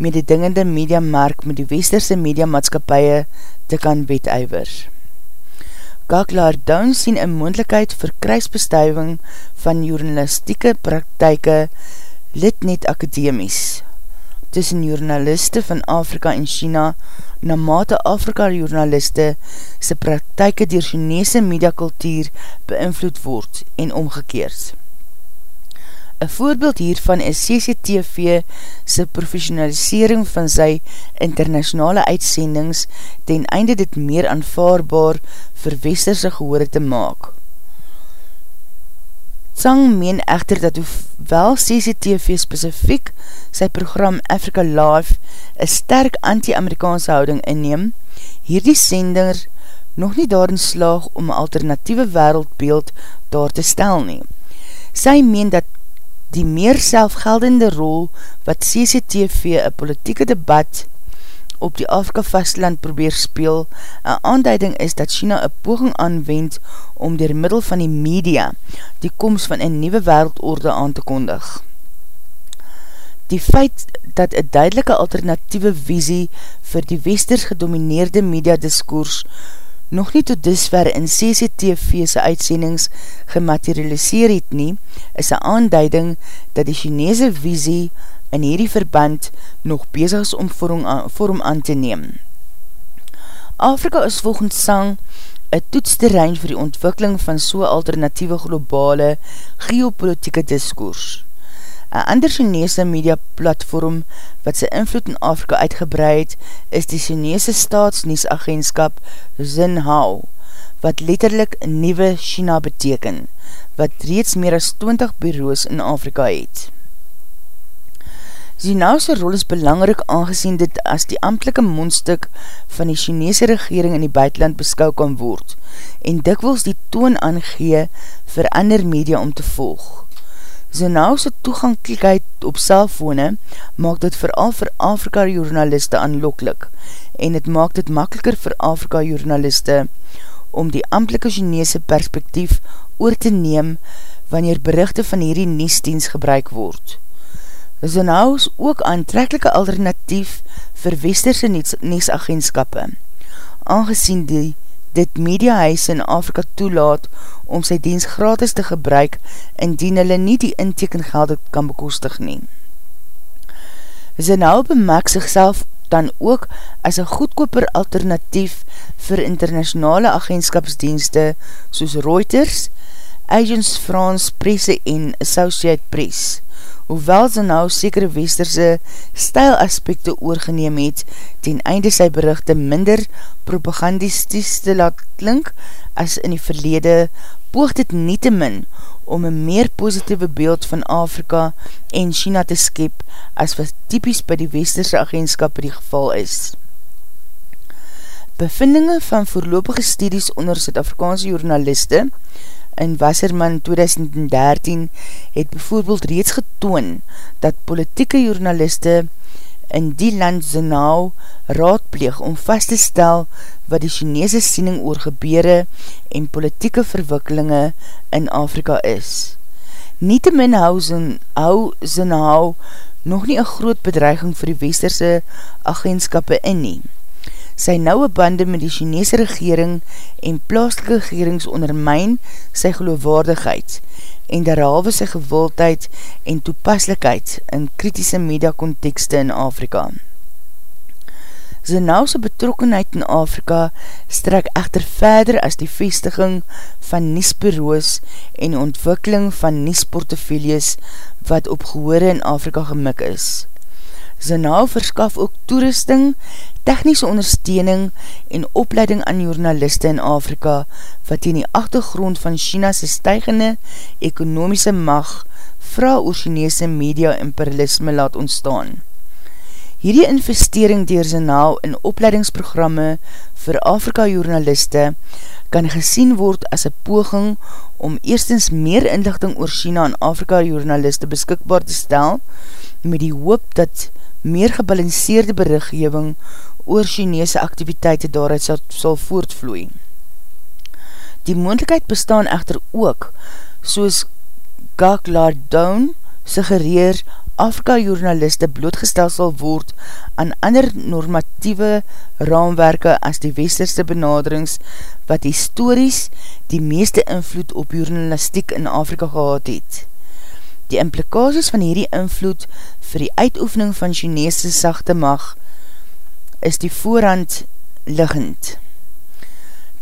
mededingende mediamark met die westerse mediamaatskapie te kan wetuiver. Gaglar Down sien een moendlikheid vir kruisbestuiving van journalistieke praktijke lid net akademies tussen journaliste van Afrika en China na mate Afrika journaliste sy praktijke dier Chinese mediakultuur beïnvloed word en omgekeerd. Een voorbeeld hiervan is CCTV sy professionalisering van sy internationale uitsendings ten einde dit meer aanvaarbaar vir westerse gehore te maak. Tsang meen echter dat hoewel CCTV specifiek sy program Africa Live een sterk anti-Amerikaanse houding inneem, hierdie sender nog nie daarin slaag om een alternatieve wereldbeeld daar te stel nie. Sy meen dat Die meer selfgeldende rol wat CCTV een politieke debat op die Afrika vastland probeer speel, een aanduiding is dat China een poging aanwend om dier middel van die media die komst van een nieuwe wereldorde aan te kondig. Die feit dat een duidelike alternatieve visie vir die westers gedomineerde mediadiskoers nog nie tot disver in CCTV'se uitsendings gematerialiseer het nie, is een aanduiding dat die Chinese visie in hierdie verband nog bezig is om vorm aan te neem. Afrika is volgens Sang een toetsterrein vir die ontwikkeling van so alternatieve globale geopolitieke diskoers. Een ander Chinese media platform wat sy invloed in Afrika uitgebreid is die Chinese staatsniesagentskap Zinhao, wat letterlik Nieuwe China beteken, wat reeds meer as 20 bureaus in Afrika het. Zinhau's rol is belangrik aangezien dit as die amtelike mondstuk van die Chinese regering in die buitenland beskou kan word en dikwels die toon aangee vir ander media om te volg. Zinauwse toegankelijkheid op cellfone maak dit vooral vir Afrika journaliste aanloklik en het maak dit makkeliker vir Afrika journaliste om die amtelike Chinese perspektief oor te neem wanneer berichte van hierdie niesdienst gebruik word. Is ook aantrekkelike alternatief vir westerse niesagentskappe, aangezien die dit mediahuis in Afrika toelaat om sy diens gratis te gebruik indien hulle nie die intekengelde kan bekostig nie. Zinau bemak sigself dan ook as een goedkoper alternatief vir internationale agentskapsdienste soos Reuters, Agents France Presse en Associate Press hoewel sy nou sekere westerse stylaspekte oorgeneem het, ten einde sy berichte minder propagandisties te laat klink as in die verlede, poog dit nie te min om een meer positieve beeld van Afrika en China te skep as wat typisch by die westerse agentskap die geval is. Bevindinge van voorlopige studies onder Zuid-Afrikaanse journaliste in Wasserman 2013 het bijvoorbeeld reeds getoon dat politieke journaliste in die land Zinao raadpleeg om vast te stel wat die Chinese siening oor gebeure en politieke verwikkelinge in Afrika is. Nie te min hou, Zinao nog nie een groot bedreiging vir die westerse agentskappe in nie sy nouwe bande met die Chinese regering en plaaslike regerings ondermijn sy geloofwaardigheid en derhalwe sy gewildheid en toepaslikheid in kritiese mediakontekste in Afrika. Zinauwse betrokkenheid in Afrika strek echter verder as die vestiging van niesbureaus en ontwikkeling van niesportefeuilles wat op gehore in Afrika gemik is. Zinau verskaf ook toerusting, technische ondersteuning en opleiding aan journaliste in Afrika, wat in die achtergrond van China's stijgende ekonomiese mag vraag oor Chinese media imperialisme laat ontstaan. Hierdie investering dier Zinau in opleidingsprogramme vir Afrika journaliste kan gesien word as een poging om eerstens meer inlichting oor China en Afrika journaliste beskikbaar te stel, met die hoop dat meer gebalanceerde berichtgeving oor Chinese activiteite daaruit sal, sal voortvloei. Die moendlikheid bestaan echter ook, soos Gak Lardone suggereer Afrika journaliste blootgestel sal word aan ander normatieve raamwerke as die westerste benaderings wat histories die meeste invloed op journalistiek in Afrika gehad het. Die implikaties van hierdie invloed vir die uitoefening van Chinese sachte mag is die voorhand liggend.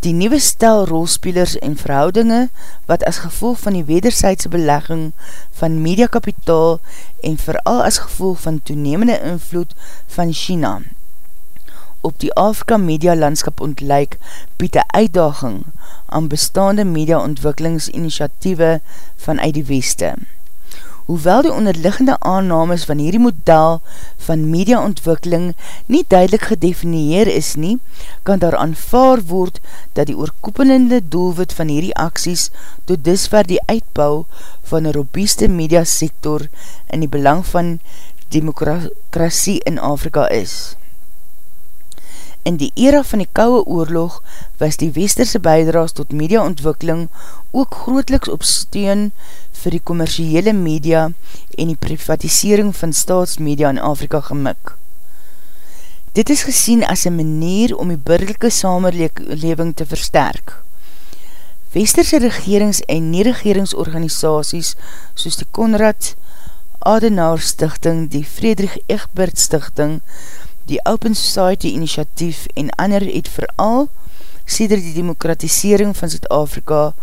Die nieuwe stel rolspelers en verhoudinge wat as gevolg van die wederzijdse belegging van mediakapitaal en vooral as gevolg van toenemende invloed van China op die Afrika media landskap ontluik bied een uitdaging aan bestaande media ontwikkelingsinitiatieve vanuit die weste Hoewel die onderliggende aannames van hierdie model van mediaontwikkeling nie duidelik gedefinieer is nie, kan daar aanvaar word dat die oorkoepelende doelwit van hierdie aksies tot disver die uitbouw van een robuuste mediasektor in die belang van demokrasie in Afrika is. In die era van die kouwe oorlog was die westerse bijdraas tot mediaontwikkeling ook grootliks op steun vir die commerciële media en die privatisering van staatsmedia in Afrika gemik. Dit is gesien as een manier om die burgerlijke samenleving te versterk. Westerse regerings en nie-regeringsorganisaties soos die Konrad Adenauer Stichting, die Frederik Egbert Stichting, die Open Society initiatief en ander het vooral sêder die demokratisering van Zuid-Afrika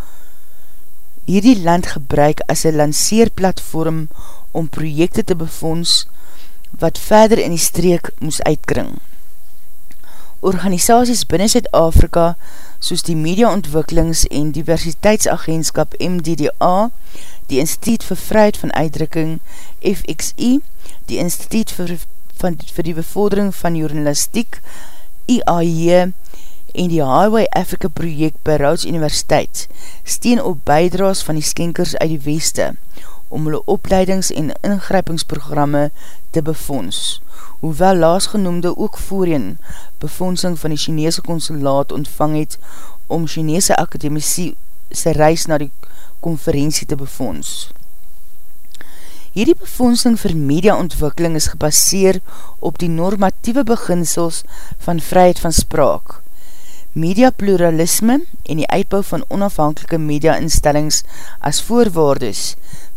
hierdie land gebruik as een lanceerplatform om projekte te befonds wat verder in die streek moes uitkring. Organisaties binnen Zuid-Afrika soos die Mediaontwikkelings en Diversiteitsagentskap MDDA, die Instituut vir Vryheid van Uitdrukking FXI, die Instituut vir van, vir die bevordering van journalistiek, IAJ en die Highway Africa project by Rhodes Universiteit steen op bijdraas van die skenkers uit die weste om hulle opleidings- en ingrypingsprogramme te befonds. Hoewel laasgenoemde ook voorheen befondsing van die Chinese consulaat ontvang het om Chinese akademisie sy reis na die konferentie te befonds. Hierdie befondsing vir mediaontwikkeling is gebaseer op die normatieve beginsels van vryheid van spraak, mediapluralisme en die uitbouw van onafhankelike mediainstellings as voorwaardes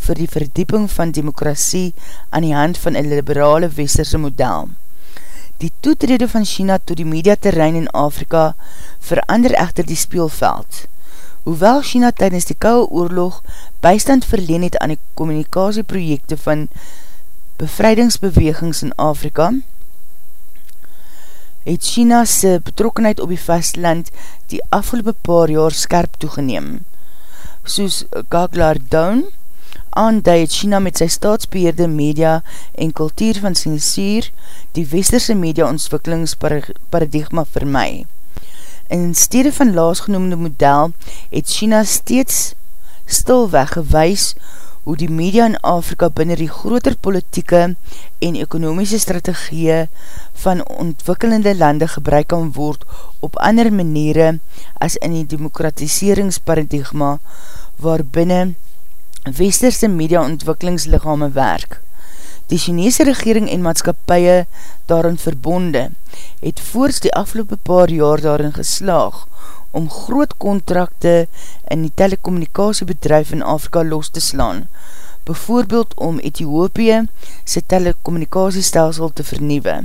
vir die verdieping van demokrasie aan die hand van een liberale westerse model. Die toetrede van China to die mediaterrein in Afrika verander echter die speelveld. Hoewel China tydens die kouwe oorlog bystand verleen het aan die communicatieprojekte van bevrydingsbewegings in Afrika, het China se betrokkenheid op die vastland die afgelopen paar jaar skerp toegeneem. Soos Gaglar Down, aandui het China met sy staatsbeheerde media en kultuur van censuur die westerse media ontwikkelingsparadigma my. In stede van laasgenoemde model het China steeds stilweg gewys hoe die media in Afrika binnen die groter politieke en ekonomiese strategieë van ontwikkelende lande gebruik kan word op ander maniere as in die demokratiseringsparadigma waar binnen westerse media ontwikkelingslichame werk. Die Chinese regering en maatskapie daarin verbonde het voors die afgelopen paar jaar daarin geslaag om groot kontrakte in die telecommunicatiebedrijf in Afrika los te slaan, bijvoorbeeld om Ethiopië sy telecommunicatiestelsel te vernieuwe.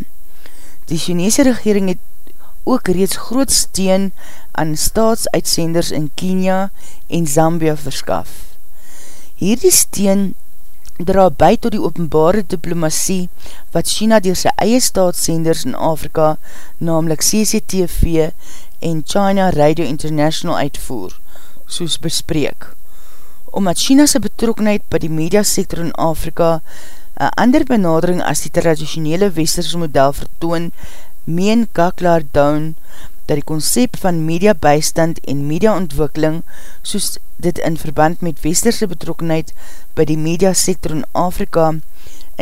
Die Chinese regering het ook reeds groot steen aan staatsuitsenders in Kenia en Zambia verskaf. Hierdie steen dra by tot die openbare diplomatie wat China dier sy eie staatssenders in Afrika, namelijk CCTV en China Radio International uitvoer, soos bespreek. Omdat China's betrokkenheid by die mediasektor in Afrika een ander benadering as die traditionele westerse model vertoon, meen Kaklar Down dat die concept van media bystand en media ontwikkeling, soos dit in verband met westerse betrokkenheid by die mediasektor in Afrika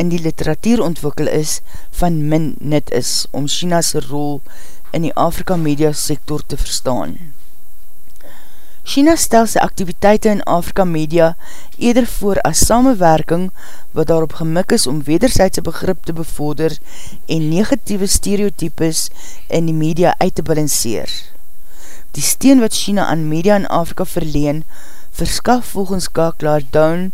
in die literatuur ontwikkel is, van min net is om China's rol in die Afrika media sektor te verstaan. China stel sy activiteite in Afrika media eerder voor as samenwerking wat daarop gemik is om wederzijdse begrip te bevorder en negatieve stereotypes in die media uit te balanceer. Die steen wat China aan media in Afrika verleen, verskaf volgens Kaklar Down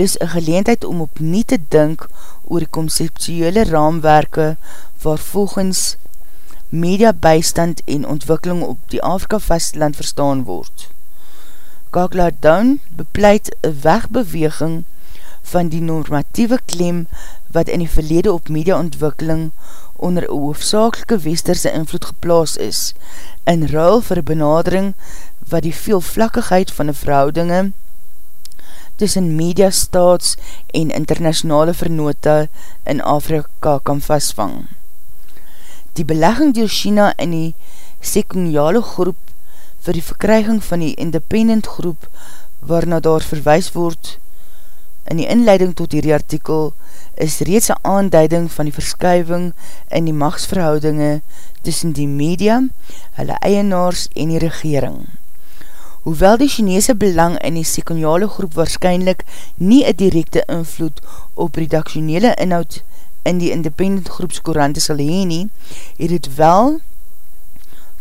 dus een geleentheid om op nie te dink oor die conceptuele raamwerke waar volgens media bystand en ontwikkeling op die Afrika vastland verstaan word. Kakla Down bepleit een wegbeweging van die normatieve klem wat in die verlede op media ontwikkeling onder een hoofdzakelike westerse invloed geplaas is, in ruil vir benadering wat die veelvlakkigheid van die verhoudinge tussen media, staats en internationale vernota in Afrika kan vastvang. Die belegging door China in die sekuniale groep vir die verkryging van die independent groep waarna daar verwijs word in die inleiding tot hierdie artikel is reeds een aanduiding van die verskuiving in die machtsverhoudinge tussen die media, hulle eienaars en die regering. Hoewel die Chinese belang in die sekuniale groep waarschijnlijk nie een directe invloed op redactionele inhoud in die independent groepskorante sal heen nie, het het wel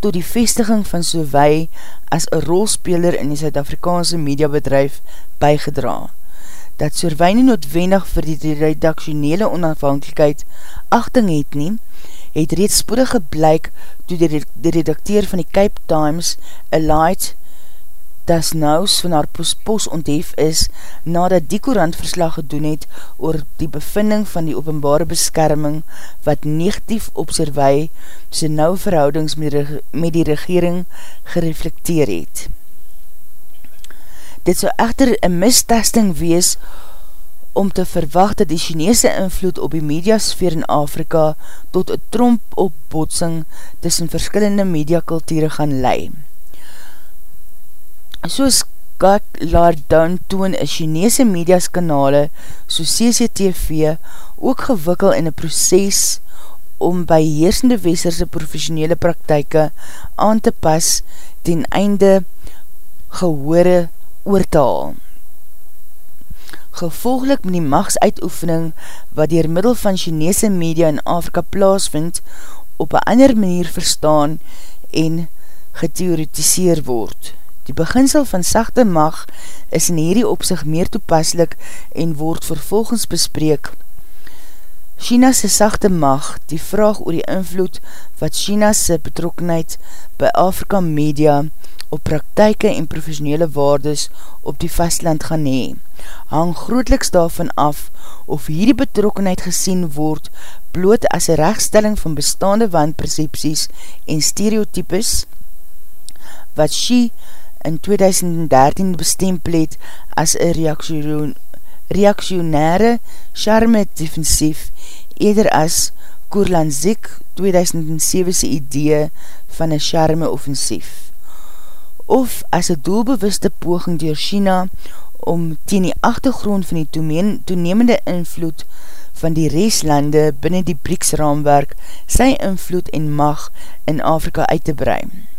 tot die vestiging van Sowei as een rolspeler in die Zuid-Afrikaanse mediabedrijf bygedra. Dat Sowei nie noodwendig vir die redactionele onafhankelijkheid achting het nie, het reeds spoedig geblyk toe die redakteur van die Cape Times, Elite Das Nous van haar pos onthef is, nadat die korant verslag gedoen het oor die bevinding van die openbare beskerming wat negatief op Serwei sy nou verhoudings met met die regering gereflecteer het. Dit sal echter een mistesting wees om te verwacht dat die Chinese invloed op die mediasfeer in Afrika tot een tromp op botsing tussen verskillende mediakulture gaan lei. Soos Scott Lardon toon een Chinese mediaskanale soos CCTV ook gewikkel in een proces om by heersende westerse professionele praktijke aan te pas ten einde gehore oor te haal gevolglik met die machtsuitoefening wat dier middel van Chinese media in Afrika plaasvind op een ander manier verstaan en getheoretiseer word. Die beginsel van sachte mag is in hierdie opzicht meer toepaslik en word vervolgens bespreek. China's sachte mag, die vraag oor die invloed wat China's betrokkenheid by Afrika media op praktijke en professionele waardes op die vastland gaan hee, hang grootliks daarvan af of hierdie betrokkenheid gesien word bloot as een rechtstelling van bestaande wandpercepties en stereotypes wat Xi in 2013 bestempel het as een reactionaire charme defensief eerder as Koerlanzik 2007 idee van een charme offensief of as een doelbewuste poging door China om teen die achtergrond van die toenemende invloed van die reeslande binnen die BRICS raamwerk sy invloed en mag in Afrika uit te brei.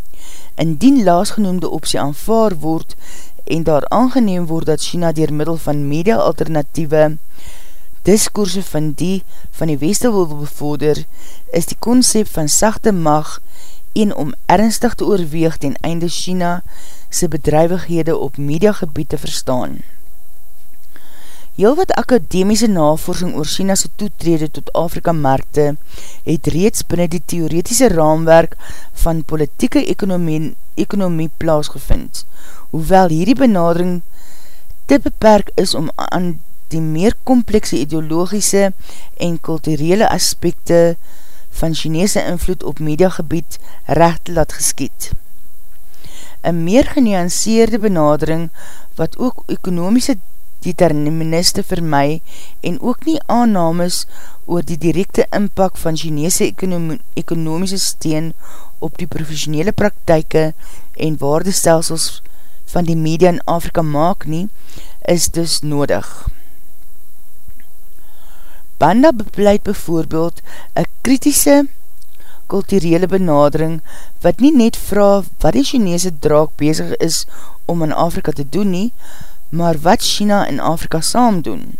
Indien laasgenoemde optie aanvaar word en daar aangeneem word dat China dier middel van media alternatieve discourse van die van die Weste wil bevorder, is die concept van sachte mag en om ernstig te oorweeg ten einde China sy bedrijvighede op mediagebied te verstaan. Heel wat akademiese navorsing oor China's toetrede tot Afrika markte het reeds binnen die theoretische raamwerk van politieke ekonomie, ekonomie plaasgevind, hoewel hierdie benadering te beperk is om aan die meer komplekse ideologische en kulturele aspekte te van Chinese invloed op mediagebied recht laat geskiet. Een meer genuanceerde benadering wat ook ekonomiese deterministe vir my en ook nie aannames oor die directe inpak van Chinese ekonomie, ekonomiese steen op die professionele praktijke en waardestelsels van die media in Afrika maak nie, is dus nodig. Banda bepleit bijvoorbeeld een kritische kulturele benadering wat nie net vraag wat die Chinese draak bezig is om in Afrika te doen nie, maar wat China in Afrika saam doen.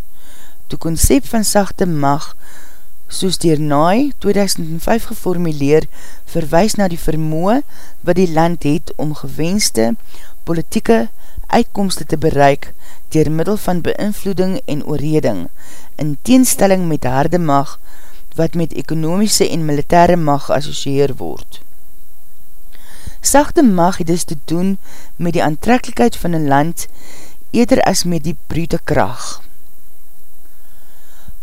Die concept van sachte mag, soos dier NAI 2005 geformuleer, verwijs na die vermoe wat die land het om gewenste politieke uitkomste te bereik dier middel van beïnvloeding en oorreding, in teenstelling met harde mag, wat met ekonomiese en militaire mag geassocieer word. Sachte mag het dus te doen met die aantrekkelijkheid van een land, eerder as met die brute kracht.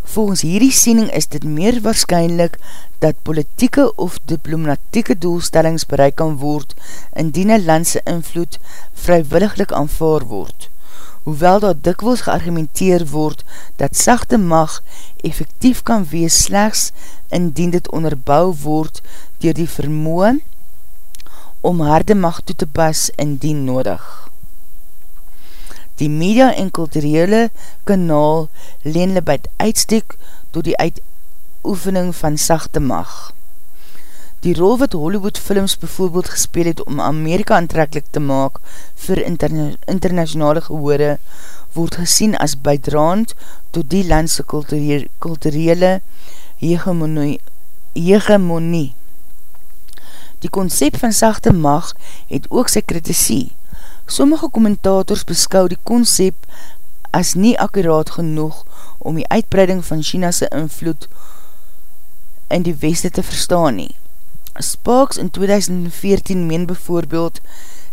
Volgens hierdie siening is dit meer waarschijnlijk dat politieke of diplomatieke doelstellings bereik kan word indien een landse invloed vrywilliglik aanvaar word hoewel daar dikwels geargumenteer word dat sachte mag effectief kan wees slechts indien dit onderbouw word dier die vermoe om harde mag toe te pas indien nodig. Die media en kulturele kanaal leen by uitstek door die uitoefening van sachte mag. Die rol wat Hollywood films bijvoorbeeld gespeel het om Amerika aantrekkelijk te maak vir interna internationale gehoore, word gesien as bijdraand tot die landse kulturele hegemonie. hegemonie. Die concept van sachte mag het ook sy kritisie. Sommige commentators beskou die concept as nie akkuraat genoeg om die uitbreiding van China's invloed in die weste te verstaan nie. Sparks in 2014 meen bijvoorbeeld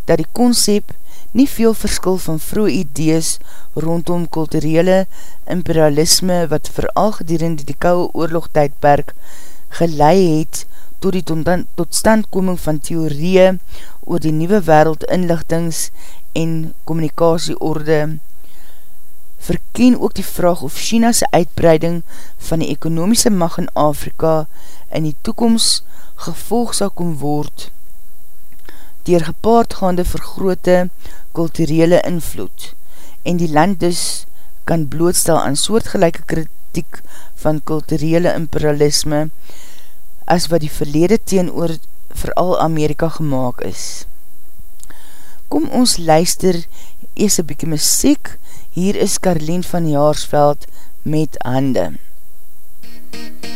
dat die concept nie veel verskil van vroeg idees rondom kulturele imperialisme wat vooral gedurende die kouwe oorlogtijdperk gelei het tot die totstandkoming van theorieën oor die nieuwe wereld inlichtings en communicatieorde verken ook die vraag of China's uitbreiding van die ekonomiese mag in Afrika in die toekomst gevolg sal kom word dier gepaardgaande vergrote kulturele invloed. En die land dus kan blootstel aan soortgelijke kritiek van kulturele imperialisme as wat die verlede teen oor vooral Amerika gemaakt is. Kom ons luister eers een bykie muziek, hier is Karleen van Jaarsveld met hande. waar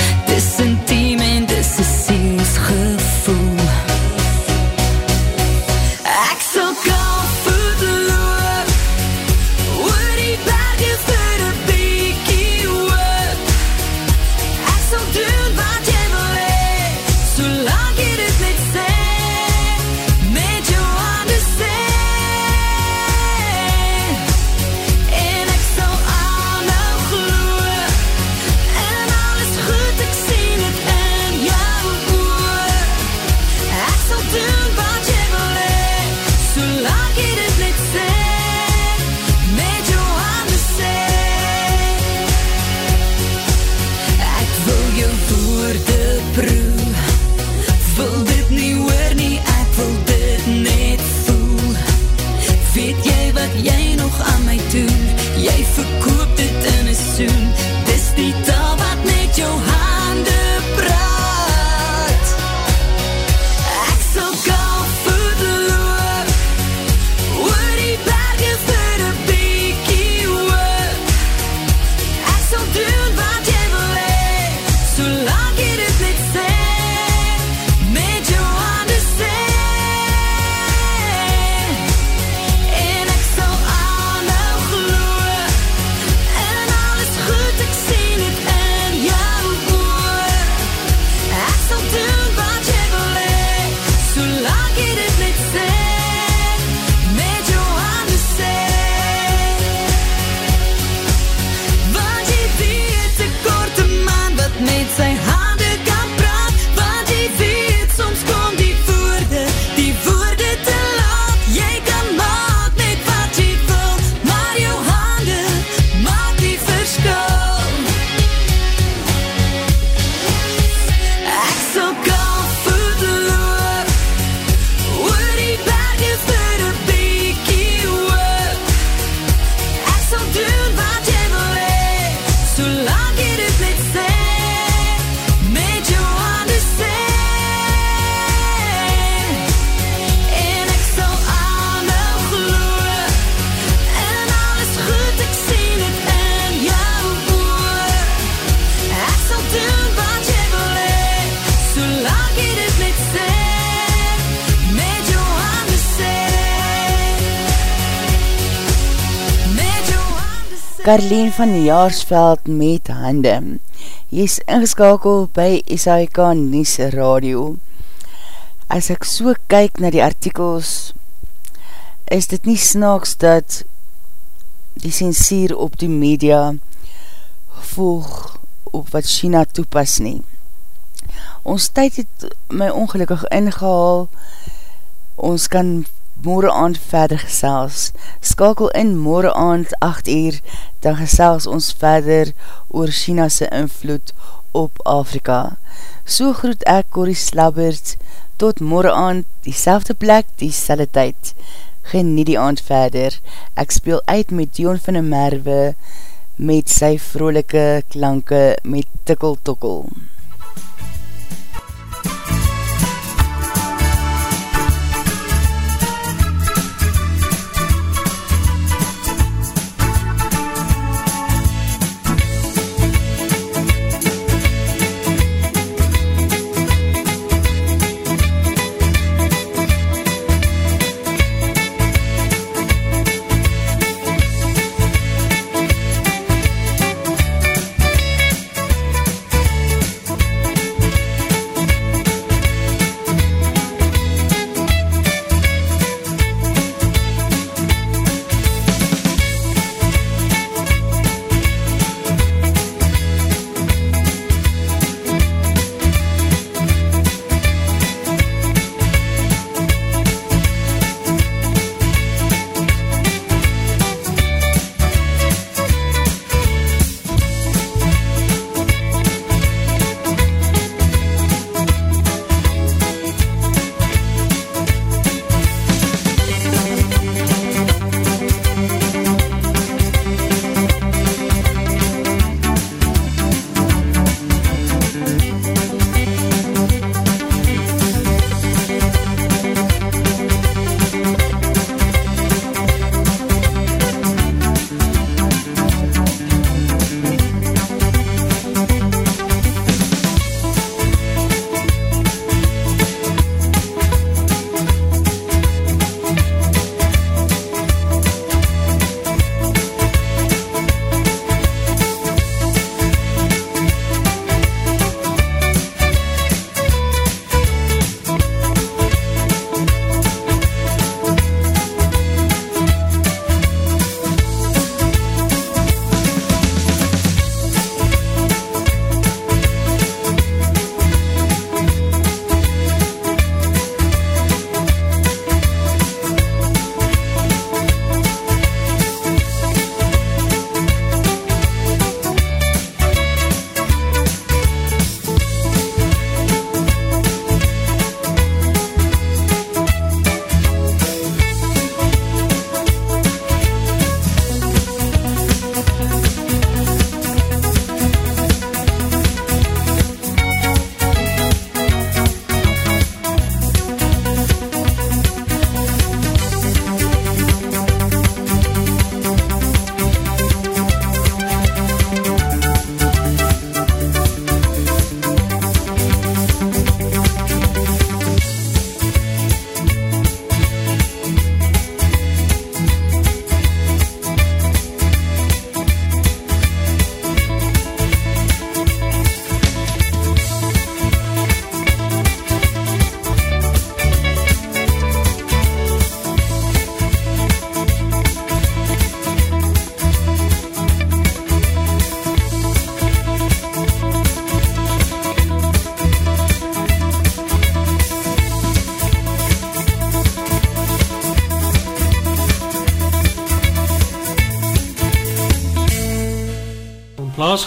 Karleen van Jaarsveld met hande. Jy is ingeskakel by SAIK Nies Radio. As ek so kyk na die artikels, is dit nie snaaks dat die sensier op die media volg op wat China toepas nie. Ons tyd het my ongelukkig ingehaal, ons kan morgen aand verder gesels. Skakel in morgen aand 8 uur, dan gesels ons verder oor China'se invloed op Afrika. So groet ek Corrie Slabbert, tot morgen aand, die selfde plek, die selle tyd. Genie die aand verder. Ek speel uit met Dion van der Merwe, met sy vrolike klanke, met tikkel tokkel.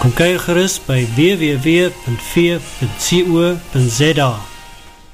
Kom kyk gerust by www.v.co.za